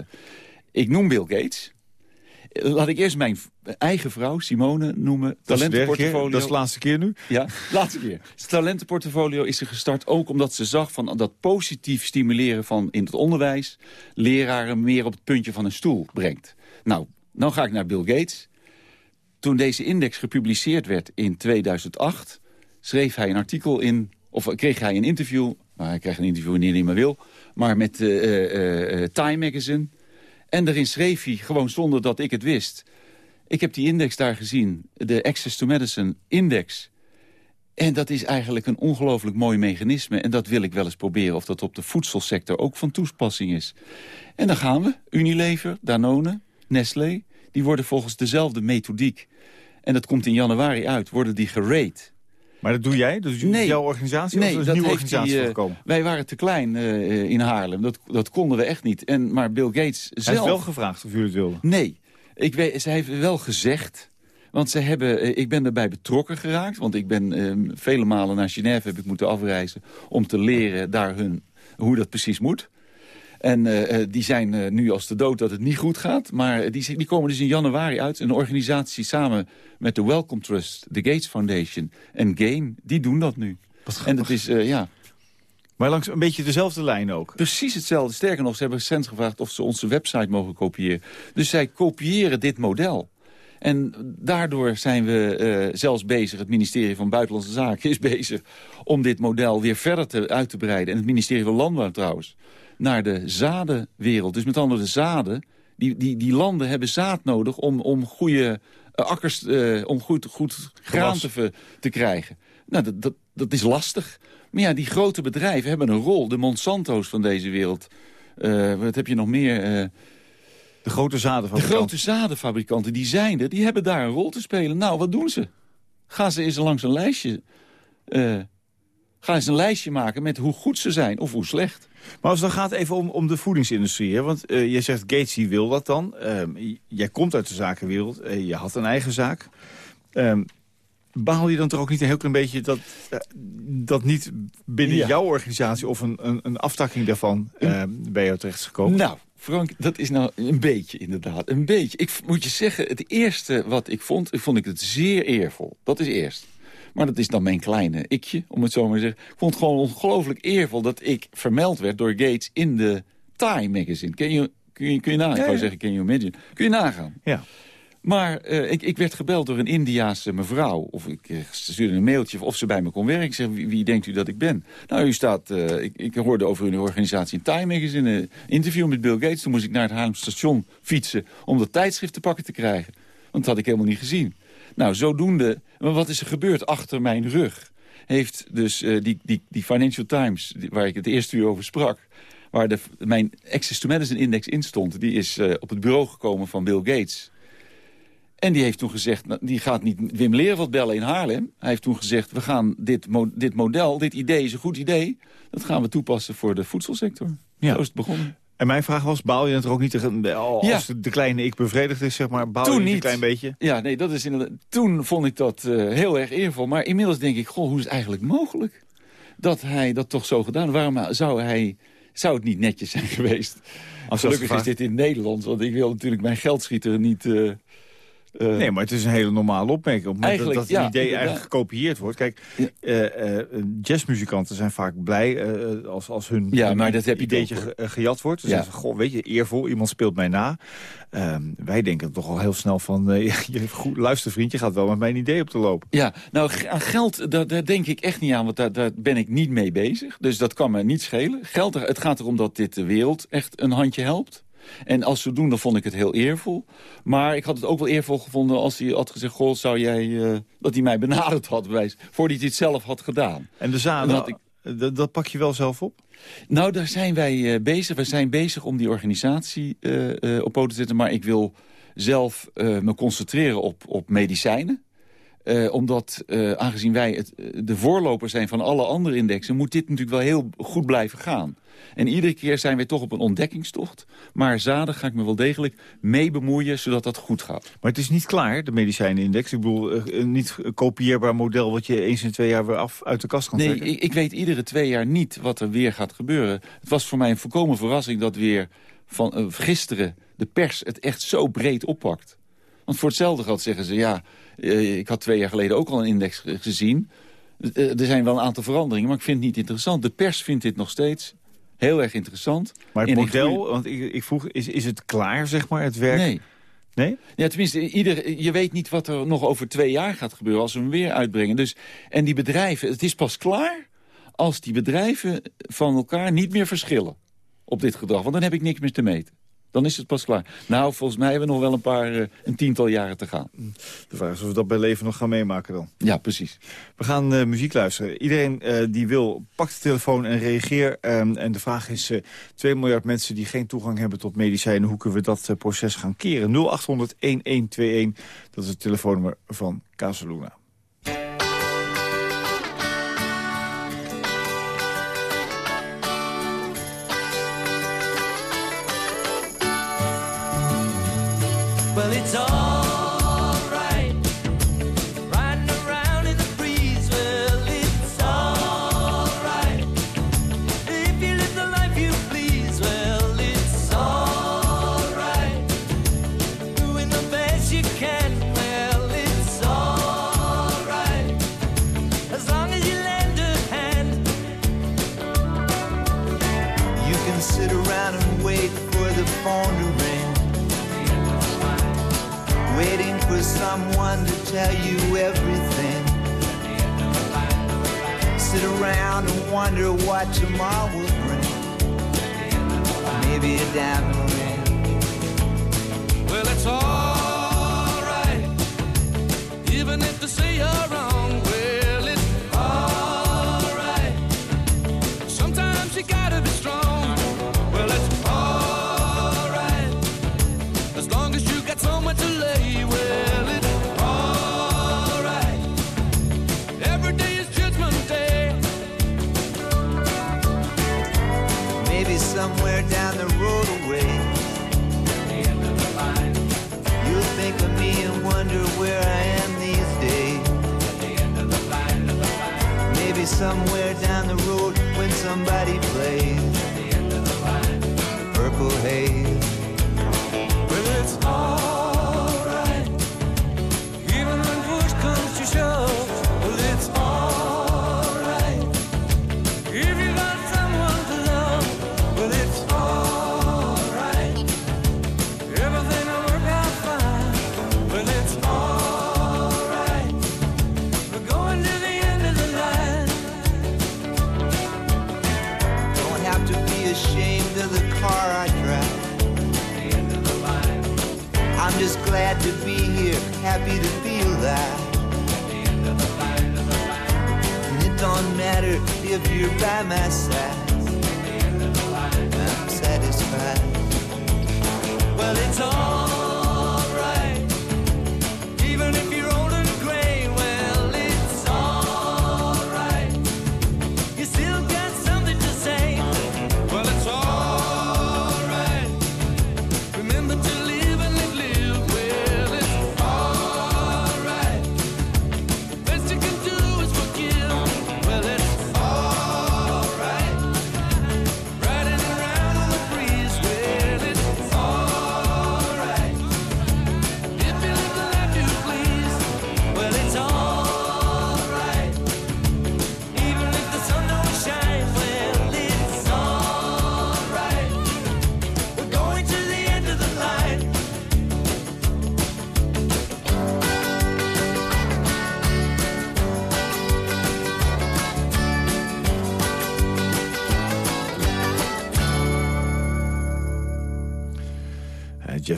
ik noem Bill Gates. Laat ik eerst mijn eigen vrouw, Simone, noemen. Talentenportfolio. Dat is de laatste keer nu? Ja, laatste keer. Het talentenportfolio is er gestart ook omdat ze zag van dat positief stimuleren van in het onderwijs... leraren meer op het puntje van een stoel brengt. Nou, dan ga ik naar Bill Gates. Toen deze index gepubliceerd werd in 2008... schreef hij een artikel in... of kreeg hij een interview... Nou, hij krijgt een interview wanneer hij maar wil... maar met uh, uh, Time Magazine. En daarin schreef hij, gewoon zonder dat ik het wist... ik heb die index daar gezien, de Access to Medicine Index... En dat is eigenlijk een ongelooflijk mooi mechanisme. En dat wil ik wel eens proberen of dat op de voedselsector ook van toepassing is. En dan gaan we. Unilever, Danone, Nestlé, die worden volgens dezelfde methodiek... en dat komt in januari uit, worden die gerate. Maar dat doe jij? Dus nee, jouw organisatie? Nee, of is een nieuwe organisatie die, uh, Wij waren te klein uh, in Haarlem. Dat, dat konden we echt niet. En, maar Bill Gates zelf... Hij heeft wel gevraagd of jullie het wilden? Nee. Ik weet, ze heeft wel gezegd... Want ze hebben, uh, ik ben erbij betrokken geraakt. Want ik ben ehm, vele malen naar Genève heb ik moeten afreizen... om te leren daar hun, hoe dat precies moet. En uh, die zijn uh, nu als de dood dat het niet goed gaat. Maar die, die komen dus in januari uit. Een organisatie samen met de Welcome Trust, de Gates Foundation en GAIN, die doen dat nu. En dat is, uh, ja... Maar langs een beetje dezelfde lijn ook. Precies hetzelfde. Sterker nog, ze hebben recent gevraagd of ze onze website mogen kopiëren. Dus zij kopiëren dit model. En daardoor zijn we uh, zelfs bezig, het ministerie van Buitenlandse Zaken is bezig... om dit model weer verder te, uit te breiden. En het ministerie van Landbouw trouwens, naar de zadenwereld. Dus met andere de zaden, die, die, die landen hebben zaad nodig om, om goede uh, akkers, uh, om goed, goed graan te, te krijgen. Nou, dat, dat, dat is lastig. Maar ja, die grote bedrijven hebben een rol. De Monsanto's van deze wereld. Uh, wat heb je nog meer? De grote zadenfabrikanten. De grote zadenfabrikanten, die zijn er. Die hebben daar een rol te spelen. Nou, wat doen ze? Gaan ze eens langs een lijstje... Uh, gaan ze een lijstje maken met hoe goed ze zijn of hoe slecht. Maar als het dan gaat even om, om de voedingsindustrie. Hè? Want uh, je zegt Gates die wil dat dan. Uh, jij komt uit de zakenwereld. Uh, je had een eigen zaak. Um, baal je dan toch ook niet een heel klein beetje... dat, dat niet binnen ja. jouw organisatie of een, een, een aftakking daarvan bij jou terecht is gekomen? Nou, Frank, dat is nou een beetje inderdaad. Een beetje. Ik moet je zeggen, het eerste wat ik vond, vond ik het zeer eervol. Dat is eerst. Maar dat is dan mijn kleine ikje, om het zo maar te zeggen. Ik vond het gewoon ongelooflijk eervol dat ik vermeld werd door Gates in de Time magazine. Kun je, kun je, kun je nagaan? Ja, ja. Ik wou zeggen, can you imagine? Kun je nagaan? Ja. Maar uh, ik, ik, werd gebeld door een Indiaanse mevrouw. Of ik uh, stuurde een mailtje of ze bij me kon werken. Ik zeg, wie, wie denkt u dat ik ben? Nou, u staat... Uh, ik, ik, hoorde over uw organisatie in Time Magazine. Een interview met Bill Gates. Toen moest ik naar het Haarlem station fietsen... om dat tijdschrift te pakken te krijgen. Want dat had ik helemaal niet gezien. Nou, zodoende... Maar wat is er gebeurd achter mijn rug? Heeft dus die, die, die Financial Times, waar ik het eerste uur over sprak... waar de, mijn Access to Medicine Index in stond... die is op het bureau gekomen van Bill Gates... En die heeft toen gezegd, nou, die gaat niet Wim Leerveld bellen in Haarlem. Hij heeft toen gezegd, we gaan dit, mo dit model, dit idee is een goed idee. Dat gaan we toepassen voor de voedselsector. Ja. Zo is het begonnen. En mijn vraag was, baal je het er ook niet tegen, als ja. de kleine ik bevredigd is, zeg maar, baal toen je niet. een klein beetje? Ja, nee, dat is inderdaad, toen vond ik dat uh, heel erg eervol. Maar inmiddels denk ik, goh, hoe is het eigenlijk mogelijk dat hij dat toch zo gedaan Waarom zou hij, zou het niet netjes zijn geweest? Als Gelukkig is dit in Nederland, want ik wil natuurlijk mijn geldschieter niet... Uh, uh, nee, maar het is een hele normale opmerking. Op het moment dat, dat het ja, idee ja, eigenlijk gekopieerd wordt. Kijk, ja. uh, uh, jazzmuzikanten zijn vaak blij als, als hun, ja, maar dat heb ideetje ge, gejat wordt. Ze zeggen, goh, weet je, eervol, iemand speelt mij na. Ehm, wij denken toch al heel snel van, je, goed, luister vriendje, gaat wel met mijn idee op te lopen. Ja, nou aan geld, daar, daar denk ik echt niet aan, want daar, daar ben ik niet mee bezig. Dus dat kan me niet schelen. Geld, het gaat erom dat dit de wereld echt een handje helpt. En als ze doen, dan vond ik het heel eervol. Maar ik had het ook wel eervol gevonden als hij had gezegd... Goh, zou jij, uh, dat hij mij benaderd had, bewijs, voordat hij het zelf had gedaan. En de zaden, ik... dat, dat pak je wel zelf op? Nou, daar zijn wij uh, bezig. We zijn bezig om die organisatie uh, op poten te zetten. Maar ik wil zelf me concentreren op, op medicijnen. Uh, omdat, uh, aangezien wij het, de voorloper zijn van alle andere indexen... moet dit natuurlijk wel heel goed blijven gaan. En iedere keer zijn wij toch op een ontdekkingstocht. Maar zaden ga ik me wel degelijk mee bemoeien, zodat dat goed gaat. Maar het is niet klaar, de medicijnenindex. Ik bedoel, een niet kopieerbaar model... wat je eens in twee jaar weer af uit de kast kan nee, trekken? Nee, ik, ik weet iedere twee jaar niet wat er weer gaat gebeuren. Het was voor mij een volkomen verrassing dat weer van gisteren... de pers het echt zo breed oppakt. Want voor hetzelfde geld zeggen ze... ja, ik had twee jaar geleden ook al een index gezien. Uh, er zijn wel een aantal veranderingen, maar ik vind het niet interessant. De pers vindt dit nog steeds heel erg interessant. Maar het model, want ik, ik vroeg, is, is het klaar, zeg maar, het werk? Nee. Nee? Ja, tenminste, ieder, je weet niet wat er nog over twee jaar gaat gebeuren... als we hem weer uitbrengen. Dus, en die bedrijven, het is pas klaar als die bedrijven van elkaar niet meer verschillen op dit gedrag. Want dan heb ik niks meer te meten. Dan is het pas klaar. Nou, volgens mij hebben we nog wel een paar, uh, een tiental jaren te gaan. De vraag is of we dat bij leven nog gaan meemaken dan. Ja, precies. We gaan uh, muziek luisteren. Iedereen uh, die wil, pak de telefoon en reageer. Um, en de vraag is, 2 miljard mensen die geen toegang hebben tot medicijnen... hoe kunnen we dat proces gaan keren? 0800-1121, dat is het telefoonnummer van Casaluna. Well, it's all tell you everything. Sit around and wonder what tomorrow will bring. Maybe a diamond ring. Well, it's alright, even if they say you're wrong. Somewhere down the road when somebody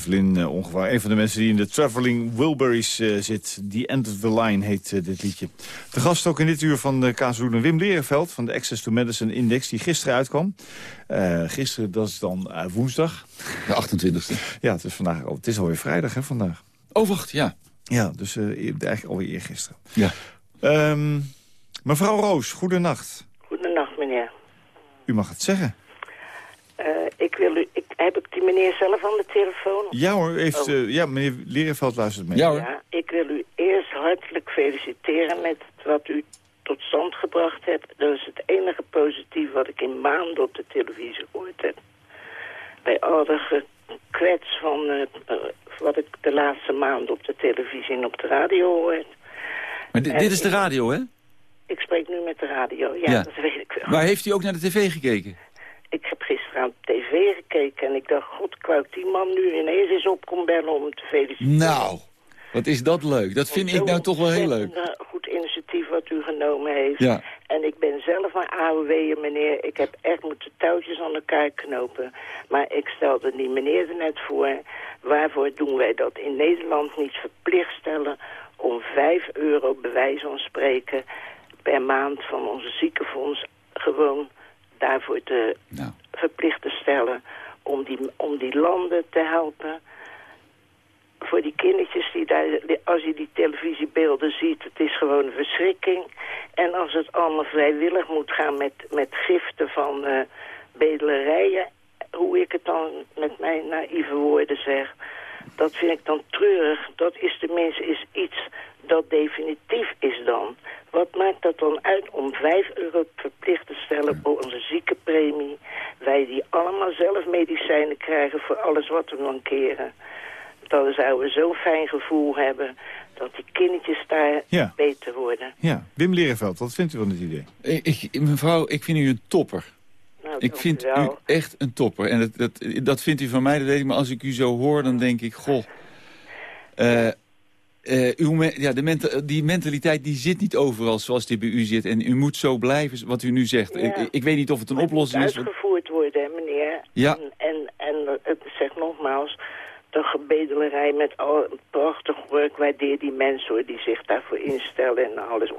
Lynne, eh, ongeveer een van de mensen die in de Traveling Wilburys eh, zit. The End of the Line heet eh, dit liedje. De gast ook in dit uur van de Kazeldoen Wim Lerenveld... van de Access to Medicine Index, die gisteren uitkwam. Eh, gisteren, dat is dan eh, woensdag. De 28e. Ja, het is, vandaag, al- het is alweer vrijdag, hè, vandaag. Oh, wacht, ja. Ja, dus eh, eigenlijk alweer eergisteren. Ja. Ehm mevrouw Roos, goedenacht. Goedenacht, meneer. U mag het zeggen. Eh, ik wil u, ik, heb ik die meneer zelf aan de telefoon? Ja hoor, heeft, Oh. eh, ja, meneer Lerenveld luistert mee. Ja hoor. Ja, ik wil u eerst hartelijk feliciteren met wat u tot stand gebracht hebt. Dat is het enige positief wat ik in maanden op de televisie gehoord heb. Bij al de gekwets van eh, wat ik de laatste maanden op de televisie en op de radio hoor. Maar dit is de radio, hè? Ik spreek nu met de radio, ja, Ja. dat weet ik wel. Maar heeft u ook naar de tv gekeken? Ik heb gisteren aan tv gekeken en ik dacht, god, dat die man nu ineens eens op kon bellen om te feliciteren. Nou, wat is dat leuk. Dat vind ik nou toch wel heel leuk. Een goed initiatief wat u genomen heeft. Ja. En ik ben zelf een AOW'er, meneer. Ik heb echt moeten touwtjes aan elkaar knopen. Maar ik stelde die meneer er net voor. Waarvoor doen wij dat in Nederland niet verplicht stellen... om 5 euro bij wijze van spreken per maand van onze ziekenfonds... gewoon daarvoor te Nou. Verplicht te stellen... om die, om die landen te helpen voor die kindertjes die daar, als je die televisiebeelden ziet, het is gewoon een verschrikking. En als het allemaal vrijwillig moet gaan met, met giften van eh bedelerijen, hoe ik het dan met mijn naïeve woorden zeg, dat vind ik dan treurig. Dat is tenminste is iets dat definitief is dan. Wat maakt dat dan uit om 5 euro verplicht te stellen voor onze ziekenpremie? Wij die allemaal zelf medicijnen krijgen voor alles wat we mankeren. Dan zouden we zo'n fijn gevoel hebben dat die kindertjes daar Ja. beter worden. Ja, Wim Lerenveld, wat vindt u van dit idee? Ik, ik- mevrouw, ik vind u een topper. Nou, Ik vind u echt een topper. En dat, dat, dat vindt u van mij, dat weet ik. Maar als ik u zo hoor, dan denk ik, goh... eh, eh, uw ja, de menta- die mentaliteit die zit niet overal zoals die bij u zit. En u moet zo blijven, wat u nu zegt. Ja. Ik, ik weet niet of het een Het oplossing is. want- uitgevoerd worden, hè, meneer. Ja. En, en, en het zegt nogmaals, de gebedelerij met al prachtig werk waardeer die mensen hoor, die zich daarvoor instellen en alles,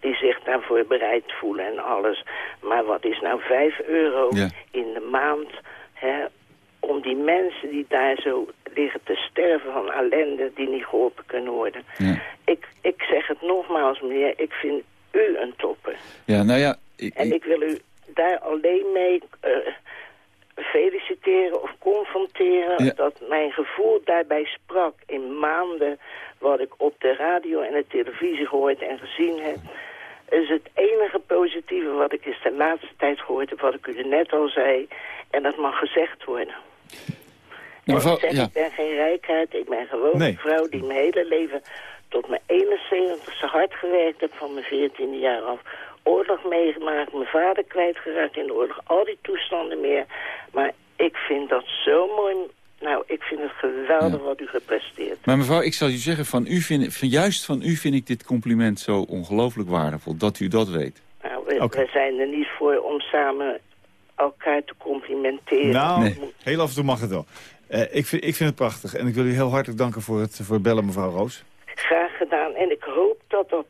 die zich daarvoor bereid voelen en alles. Maar wat is nou 5 euro Ja. in de maand, hè, om die mensen die daar zo liggen te sterven van ellende die niet geholpen kunnen worden. Ja. Ik, ik zeg het nogmaals, meneer, ik vind u een topper. ja, nou ja, ik- En ik- wil u daar alleen mee eh, feliciteren of confronteren... Ja. dat mijn gevoel daarbij sprak in maanden... wat ik op de radio en de televisie gehoord en gezien heb... is het enige positieve wat ik is de laatste tijd gehoord heb... wat ik u net al zei. En dat mag gezegd worden. Nou, mevrouw, ik, zeg, ja. ik ben geen rijkaard, ik ben gewoon Nee. een vrouw die mijn hele leven tot mijn 71ste hard gewerkt heb van mijn 14e jaar af. Oorlog meegemaakt, mijn vader kwijtgeraakt in de oorlog, al die toestanden meer. Maar ik vind dat zo mooi. Nou, ik vind het geweldig wat u gepresteerd. Maar mevrouw, ik zal u zeggen, van u vind, van, juist van u vind ik dit compliment zo ongelooflijk waardevol. Dat u dat weet. Nou, we, we zijn er niet voor om samen elkaar te complimenteren. Nou, Nee. heel af en toe mag het wel. Eh, ik, vind, ik vind het prachtig. En ik wil u heel hartelijk danken voor het, voor het bellen, mevrouw Roos. Graag gedaan. En ik hoop dat, dat,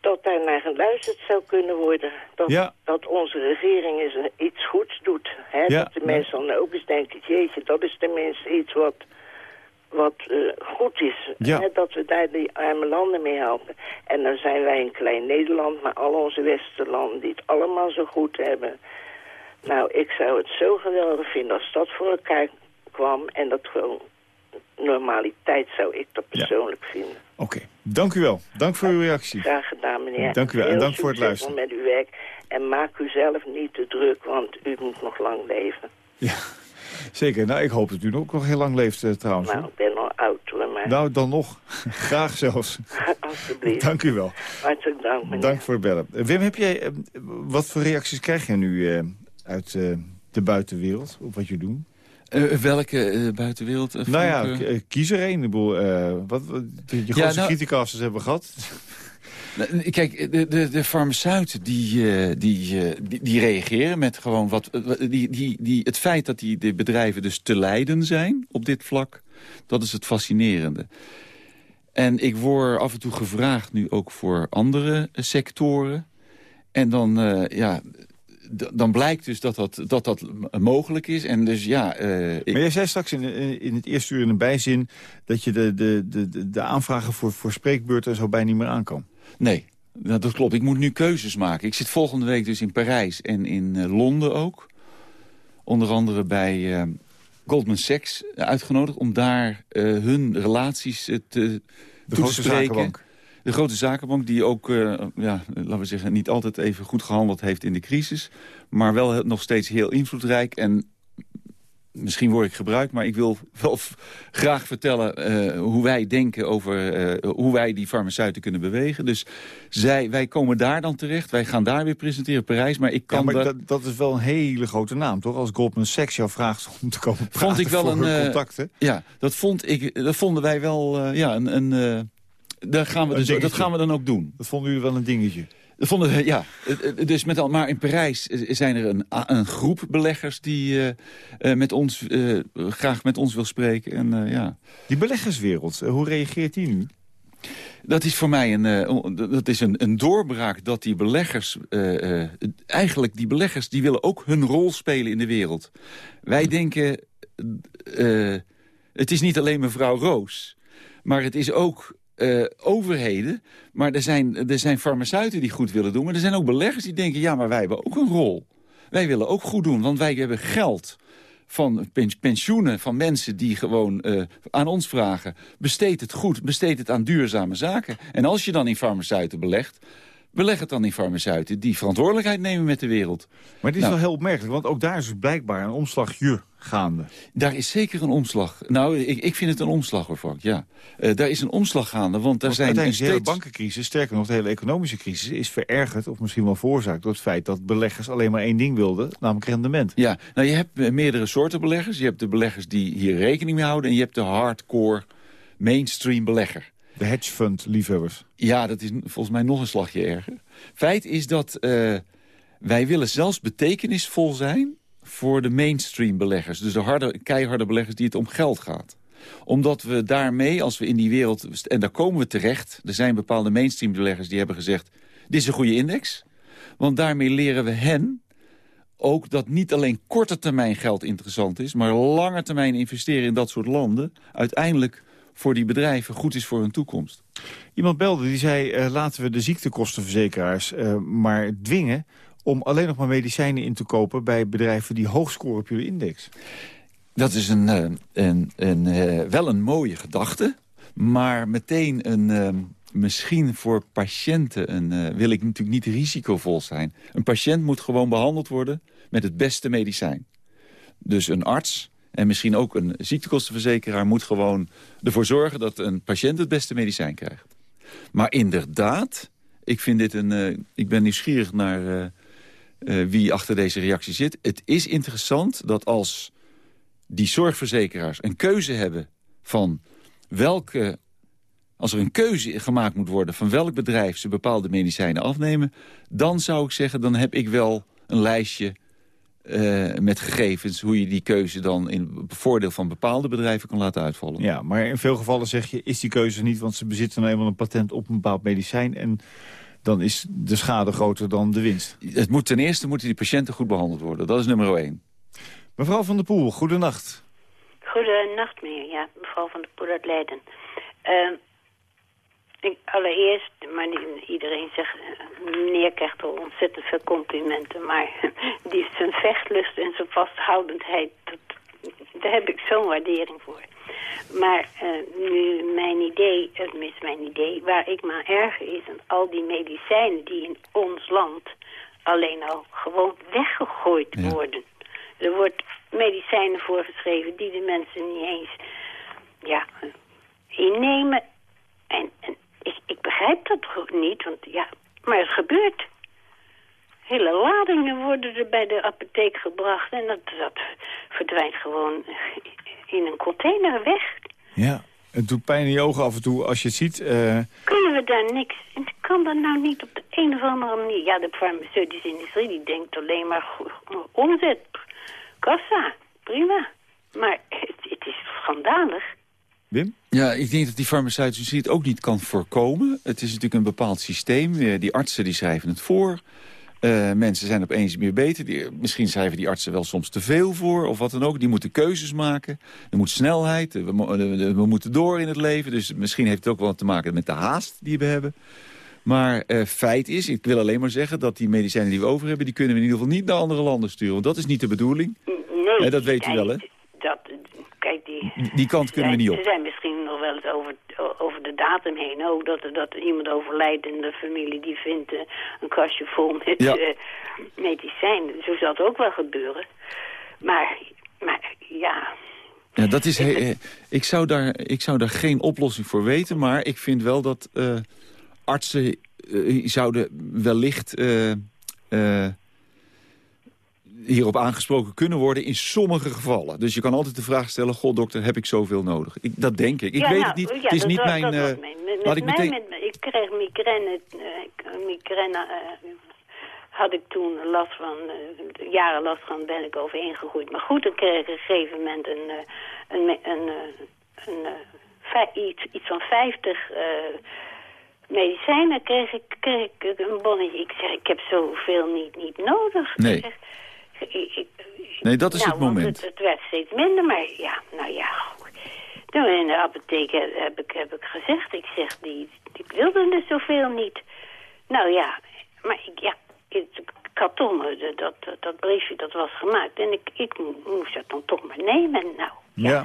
dat daar naar geluisterd zou kunnen worden. Dat, Ja. dat onze regering eens een- iets goeds doet. Hè? Ja. Dat de mensen dan ook eens denken, jeetje, dat is tenminste iets wat, wat eh, goed is. Ja. Hè? Dat we daar die arme landen mee helpen. En dan zijn wij een klein Nederland, maar al onze westerlanden die het allemaal zo goed hebben. Nou, ik zou het zo geweldig vinden als dat voor elkaar kwam en dat gewoon normaliteit zou ik dat Ja. persoonlijk vinden. Oké, dank u wel. Dank voor uw reactie. Graag gedaan, meneer. Dank u wel en dank voor het luisteren. met uw werk. En maak u zelf niet te druk, want u moet nog lang leven. Ja, zeker. Nou, ik hoop dat u ook nog heel lang leeft eh, trouwens. Nou, hoor. ik ben al oud hoor, maar Nou, dan nog. Graag zelfs. alsjeblieft. Dank u wel. Hartelijk dank, meneer. Dank voor het bellen. Wim, heb jij, eh, wat voor reacties krijg je nu eh, uit eh, de buitenwereld op wat je doet? Eh, welke eh, buitenwereld? eh, Nou ja, kies er een. Wat, wat je Ja, grootste nou- criticasters hebben gehad. Nou, Kijk, de, de, de farmaceuten die, die, die, die reageren met gewoon wat... Die, die, die, het feit dat die de bedrijven dus te lijden zijn op dit vlak... dat is het fascinerende. En ik word af en toe gevraagd nu ook voor andere sectoren. En dan, ja, dan blijkt dus dat dat, dat dat mogelijk is. En dus ja... eh, ik- Maar jij zei straks in, in het eerste uur in een bijzin... dat je de, de, de, de- aanvragen voor, voor spreekbeurten zo bijna niet meer aankan. Nee, nou, dat klopt. Ik moet nu keuzes maken. Ik zit volgende week dus in Parijs en in eh, Londen ook. Onder andere bij eh, Goldman Sachs uitgenodigd... om daar hun relaties te, De te spreken. zakenbank. De grote zakenbank die ook, eh, ja, laten we zeggen... niet altijd even goed gehandeld heeft in de crisis... maar wel nog steeds heel invloedrijk... en misschien word ik gebruikt, maar ik wil wel graag vertellen eh, hoe wij denken over eh, hoe wij die farmaceuten kunnen bewegen. Dus zij, wij komen daar dan terecht. Wij gaan daar weer presenteren, Parijs. Maar ik kan Ja, maar daar- dat, dat is wel een hele grote naam, toch? Als Goldman Sachs jou vraagt om te komen praten Vond ik wel voor een, contacten. Ja, dat, vond ik, dat vonden wij wel ja, een... een daar gaan we dus, dat gaan we dan ook doen. Dat vonden jullie wel een dingetje. Dat vonden we, ja. Dus met al, maar in Parijs zijn er een, een groep beleggers die eh, eh, met ons, eh, graag met ons wil spreken. En, ja. Die beleggerswereld, hoe reageert die nu? Dat is voor mij een, dat is een, een doorbraak dat die beleggers... eh, eh, eigenlijk die beleggers die willen ook hun rol spelen in de wereld. Wij denken, het is niet alleen mevrouw Roos... maar het is ook eh, overheden. Maar er zijn, er zijn farmaceuten die goed willen doen... maar er zijn ook beleggers die denken... ja, maar wij hebben ook een rol. Wij willen ook goed doen, want wij hebben geld van pens- pensioenen van mensen die gewoon eh, aan ons vragen... besteed het goed, besteed het aan duurzame zaken. En als je dan in farmaceuten belegt... beleg het dan in farmaceuten die verantwoordelijkheid nemen met de wereld. Maar het is Nou. wel heel opmerkelijk, want ook daar is dus blijkbaar een omslagje gaande. Daar is zeker een omslag. Nou, ik, ik vind het een omslag hoor, Frank, ja. Eh, daar is een omslag gaande, want daar Want zijn uiteindelijk de hele steeds... bankencrisis, sterker nog de hele economische crisis... is verergerd, of misschien wel veroorzaakt door het feit dat beleggers alleen maar één ding wilden, namelijk rendement. Ja, nou je hebt eh, meerdere soorten beleggers. Je hebt de beleggers die hier rekening mee houden... en je hebt de hardcore mainstream belegger. De hedge fund liefhebbers. Ja, dat is volgens mij nog een slagje erger. Feit is dat eh, wij willen zelfs betekenisvol zijn voor de mainstream beleggers. Dus de harde, keiharde beleggers die het om geld gaat. Omdat we daarmee, als we in die wereld... en daar komen we terecht. Er zijn bepaalde mainstream beleggers die hebben gezegd... dit is een goede index. Want daarmee leren we hen ook dat niet alleen korte termijn geld interessant is... maar lange termijn investeren in dat soort landen... uiteindelijk voor die bedrijven goed is voor hun toekomst. Iemand belde die zei, eh, laten we de ziektekostenverzekeraars eh, maar dwingen... om alleen nog maar medicijnen in te kopen bij bedrijven die hoog scoren op jullie index. Dat is een, eh, een, een, wel een mooie gedachte, maar meteen een... Misschien voor patiënten een, wil ik natuurlijk niet risicovol zijn. Een patiënt moet gewoon behandeld worden met het beste medicijn. Dus een arts en misschien ook een ziektekostenverzekeraar... moet gewoon ervoor zorgen dat een patiënt het beste medicijn krijgt. Maar inderdaad, ik, vind dit een, eh, ik ben nieuwsgierig naar eh, eh, wie achter deze reactie zit. Het is interessant dat als die zorgverzekeraars een keuze hebben... van welke als er een keuze gemaakt moet worden van welk bedrijf ze bepaalde medicijnen afnemen... dan zou ik zeggen, dan heb ik wel een lijstje eh, met gegevens... hoe je die keuze dan in voordeel van bepaalde bedrijven kan laten uitvallen. Ja, maar in veel gevallen zeg je, is die keuze niet... want ze bezitten nou eenmaal een patent op een bepaald medicijn... en dan is de schade groter dan de winst. Het moet, ten eerste moeten die patiënten goed behandeld worden. Dat is nummer één. Mevrouw van der Poel, goedenacht. Goedenacht, meneer. Ja, mevrouw van der Poel uit Leiden. Ehm, ik, allereerst, maar iedereen zegt, eh, meneer krijgt al ontzettend veel complimenten, maar die zijn vechtlust en zijn vasthoudendheid, dat, daar heb ik zo'n waardering voor. Maar eh, nu mijn idee, het is mijn idee, waar ik me aan erger is, aan al die medicijnen die in ons land alleen al gewoon weggegooid Ja. worden. Er wordt medicijnen voorgeschreven die de mensen niet eens ja, innemen. En, en ik, ik begrijp dat niet, want ja, maar het gebeurt. Hele ladingen worden er bij de apotheek gebracht en dat, dat verdwijnt gewoon in een container weg. Ja, het doet pijn in je ogen af en toe als je het ziet. eh, Kunnen we daar niks... en Kan dat nou niet op de een of andere manier... Ja, de farmaceutische industrie die denkt alleen maar omzet. Kassa, prima. Maar het, het is schandalig. Wim? Ja, ik denk dat die farmaceutische industrie het ook niet kan voorkomen. Het is natuurlijk een bepaald systeem. Eh, Die artsen die schrijven het voor. Eh, mensen zijn opeens meer beter. Die, misschien schrijven die artsen wel soms te veel voor of wat dan ook. Die moeten keuzes maken. Er moet snelheid. We, eh, we moeten door in het leven. Dus misschien heeft het ook wel te maken met de haast die we hebben. Maar eh, feit is, ik wil alleen maar zeggen... dat die medicijnen die we over hebben... die kunnen we in ieder geval niet naar andere landen sturen. Want dat is niet de bedoeling. Nee, dat weet u wel, hè? Dat, kijk, die... Die kant kunnen we niet Ze op. zijn misschien nog wel eens over, over de datum heen ook. Dat, er- dat er iemand overlijdt in de familie die vindt eh, een kastje vol met Ja. eh, medicijnen. Zo zal het ook wel gebeuren. Maar, maar ja, Ja, dat is he- ik, zou daar, ik zou daar geen oplossing voor weten. Maar ik vind wel dat eh, artsen zouden wellicht hierop aangesproken kunnen worden in sommige gevallen. Dus je kan altijd de vraag stellen, god dokter, heb ik zoveel nodig? Ik, dat denk ik. Ik Ja, weet nou, het niet. ja, het is niet was- mijn... dat was mijn- met, laat met ik mij, meteen... met, ik kreeg migraine, ik- migraine eh, had ik toen last van, jaren last van, ben ik overheen gegroeid. Maar goed, ik kreeg op een gegeven moment een, een, een, een, iets, iets van 50 eh, medicijnen kreeg ik, kreeg ik een bonnetje. Ik zeg, ik heb zoveel niet, niet nodig. Nee. Ik zeg, ik- ik- Nee, dat is nou, het moment. Het, het werd steeds minder, maar ja, nou ja, goed. Toen in de apotheek heb ik, heb ik gezegd, ik zeg, die, ik wilde er zoveel niet. Nou ja, maar ik, ja, maar de- dat, dat, dat briefje dat was gemaakt. En ik, ik mo- moest dat dan toch maar nemen. Nou, Ja.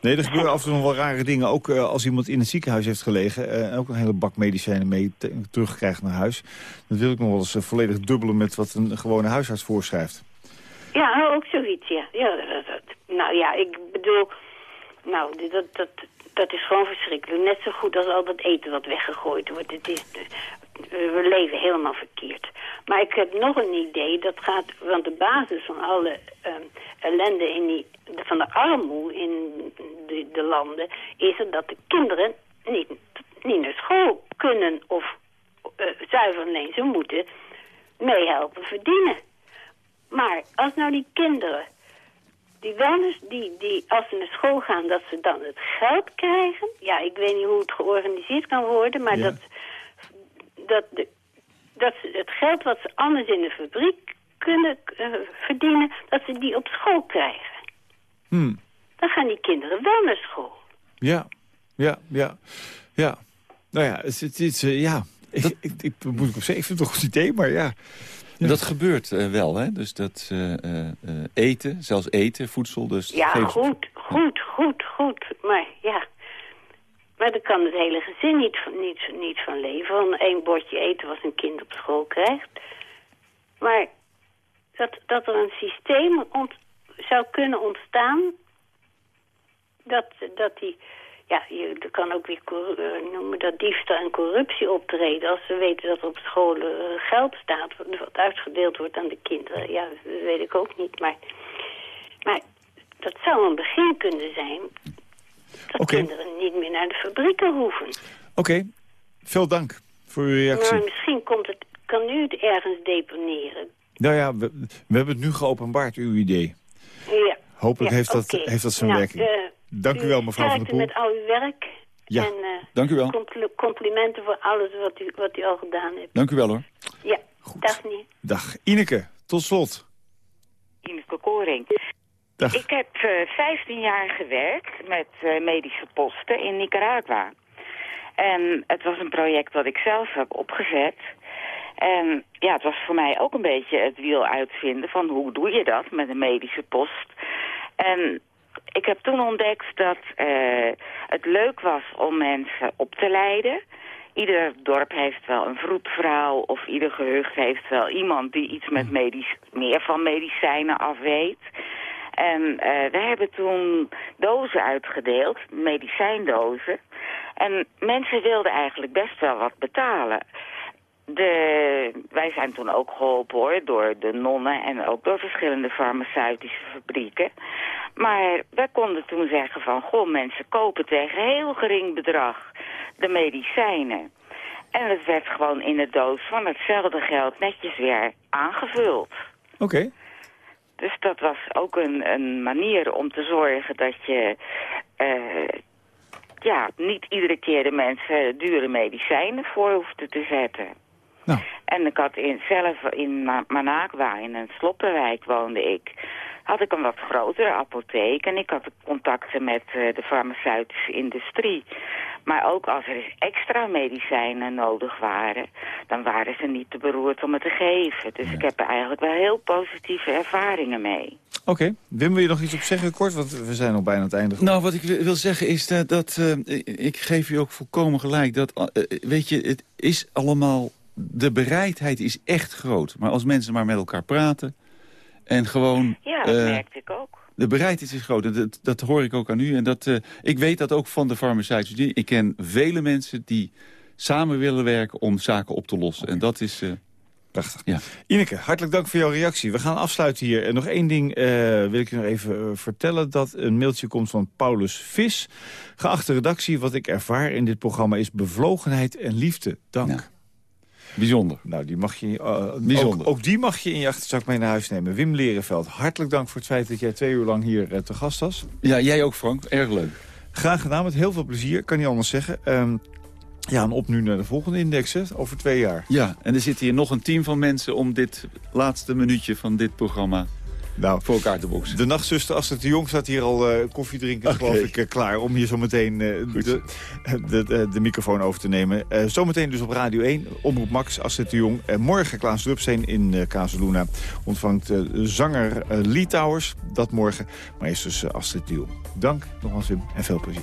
Nee, er gebeuren af en toe wel rare dingen. Ook eh, als iemand in het ziekenhuis heeft gelegen... eh, en ook een hele bak medicijnen mee te- terugkrijgt naar huis... dan wil ik nog wel eens eh, volledig dubbelen met wat een gewone huisarts voorschrijft. Ja, nou, ook zoiets, ja. ja dat, nou ja, ik bedoel... Nou, dat, dat, dat is gewoon verschrikkelijk. Net zo goed als al dat eten wat weggegooid wordt. Het is, we leven helemaal verkeerd. Maar ik heb nog een idee. Dat gaat, want de basis van alle ehm, ellende in die, van de armoede in de, de landen... is dat de kinderen niet niet naar school kunnen of eh, zuiver alleen ze moeten meehelpen verdienen. Maar als nou die kinderen, die wellness, die, die als ze naar school gaan, dat ze dan het geld krijgen. Ja, ik weet niet hoe het georganiseerd kan worden, maar Ja. dat, dat, de, dat ze het geld wat ze anders in de fabriek kunnen eh, verdienen, dat ze die op school krijgen. Hmm. Dan gaan die kinderen wel naar school. Ja, ja, ja. Ja. Nou ja, het, het is... eh, ja. Ik, ik, ik, moet ik op zeggen, ik vind het toch een goed idee, maar ja. Dat gebeurt eh, wel, hè? Dus dat eh, eh, eten, zelfs eten, voedsel. Dus Ja, goed, goed, goed, goed. Maar ja, maar daar kan het hele gezin niet van, niet, niet van leven. Van één bordje eten wat een kind op school krijgt. Maar dat, dat er een systeem ont- zou kunnen ontstaan... dat, dat die... Ja, je kan ook weer eh, noemen dat diefstal en corruptie optreden. Als ze weten dat er op scholen eh, geld staat wat uitgedeeld wordt aan de kinderen. Ja, dat weet ik ook niet. Maar, maar dat zou een begin kunnen zijn. Dat kinderen niet meer naar de fabrieken hoeven. Oké, veel dank voor uw reactie. Maar misschien komt het, kan u het ergens deponeren. Nou ja, we, we hebben het nu geopenbaard, uw idee. Ja. Hopelijk Ja, heeft, dat, heeft dat zijn Nou, werking. eh, Dank u wel, mevrouw van der sterkte Poel. met al uw werk. Ja, En eh, dank u wel. compl- complimenten voor alles wat u, wat u al gedaan hebt. Dank u wel, hoor. Ja, dag niet. Dag. Ineke, tot slot. Ineke Koring. Dag. Ik heb eh 15 jaar gewerkt met eh, medische posten in Nicaragua. En het was een project dat ik zelf heb opgezet. En ja, het was voor mij ook een beetje het wiel uitvinden van hoe doe je dat met een medische post. En ik heb toen ontdekt dat eh, het leuk was om mensen op te leiden. Ieder dorp heeft wel een vroedvrouw of ieder gehucht heeft wel iemand die iets met medisch, meer van medicijnen af weet. En eh, we hebben toen dozen uitgedeeld, medicijndozen. En mensen wilden eigenlijk best wel wat betalen. De, wij zijn toen ook geholpen hoor, door de nonnen en ook door verschillende farmaceutische fabrieken. Maar wij konden toen zeggen van, goh, mensen kopen tegen heel gering bedrag de medicijnen. En het werd gewoon in de doos van hetzelfde geld netjes weer aangevuld. Oké. Dus dat was ook een, een manier om te zorgen dat je eh, ja, niet iedere keer de mensen dure medicijnen voor hoefde te zetten. Nou. En ik had in, zelf in Ma- Managua, in een sloppenwijk woonde ik, had ik een wat grotere apotheek en ik had contacten met eh, de farmaceutische industrie. Maar ook als er extra medicijnen nodig waren, dan waren ze niet te beroerd om het te geven. Dus ik heb er eigenlijk wel heel positieve ervaringen mee. Oké. Wim, wil je nog iets op zeggen kort? Want we zijn al bijna aan het einde. Nou, wat ik wi- wil zeggen is dat, dat eh, ik geef u ook volkomen gelijk. Dat, eh, weet je, het is allemaal, de bereidheid is echt groot. Maar als mensen maar met elkaar praten en gewoon... Ja, dat eh, merkte ik ook. De bereidheid is groot. en Dat, dat hoor ik ook aan u. En dat, eh, ik weet dat ook van de farmaceutische. Ik ken vele mensen die samen willen werken om zaken op te lossen. En dat is... eh, Prachtig. Ja. Ineke, hartelijk dank voor jouw reactie. We gaan afsluiten hier. En nog één ding eh, wil ik je nog even vertellen. Dat een mailtje komt van Paulus Vis. Geachte redactie, wat ik ervaar in dit programma is bevlogenheid en liefde. Dank. Bijzonder. Nou, die mag je, eh, Bijzonder. Ook, ook die mag je in je achterzak mee naar huis nemen. Wim Lerenveld, hartelijk dank voor het feit dat jij twee uur lang hier eh, te gast was. Ja, jij ook Frank. Erg leuk. Graag gedaan, met heel veel plezier. Kan niet anders zeggen. Ehm, ja, en op nu naar de volgende index, hè, over twee jaar. Ja, en er zit hier nog een team van mensen om dit laatste minuutje van dit programma nou, voor elkaar te boksen. De nachtzuster Astrid de Jong staat hier al eh, koffie drinken, geloof ik, eh, klaar om hier zometeen eh, de, de, de, de microfoon over te nemen. Zometeen dus op Radio 1, Omroep Max, Astrid de Jong. Eh, morgen Klaas Drupsteen in Kazeluna ontvangt zanger Lee Towers, dat morgen. Maar eerst dus Astrid de Jong. Dank nogmaals Wim en veel plezier.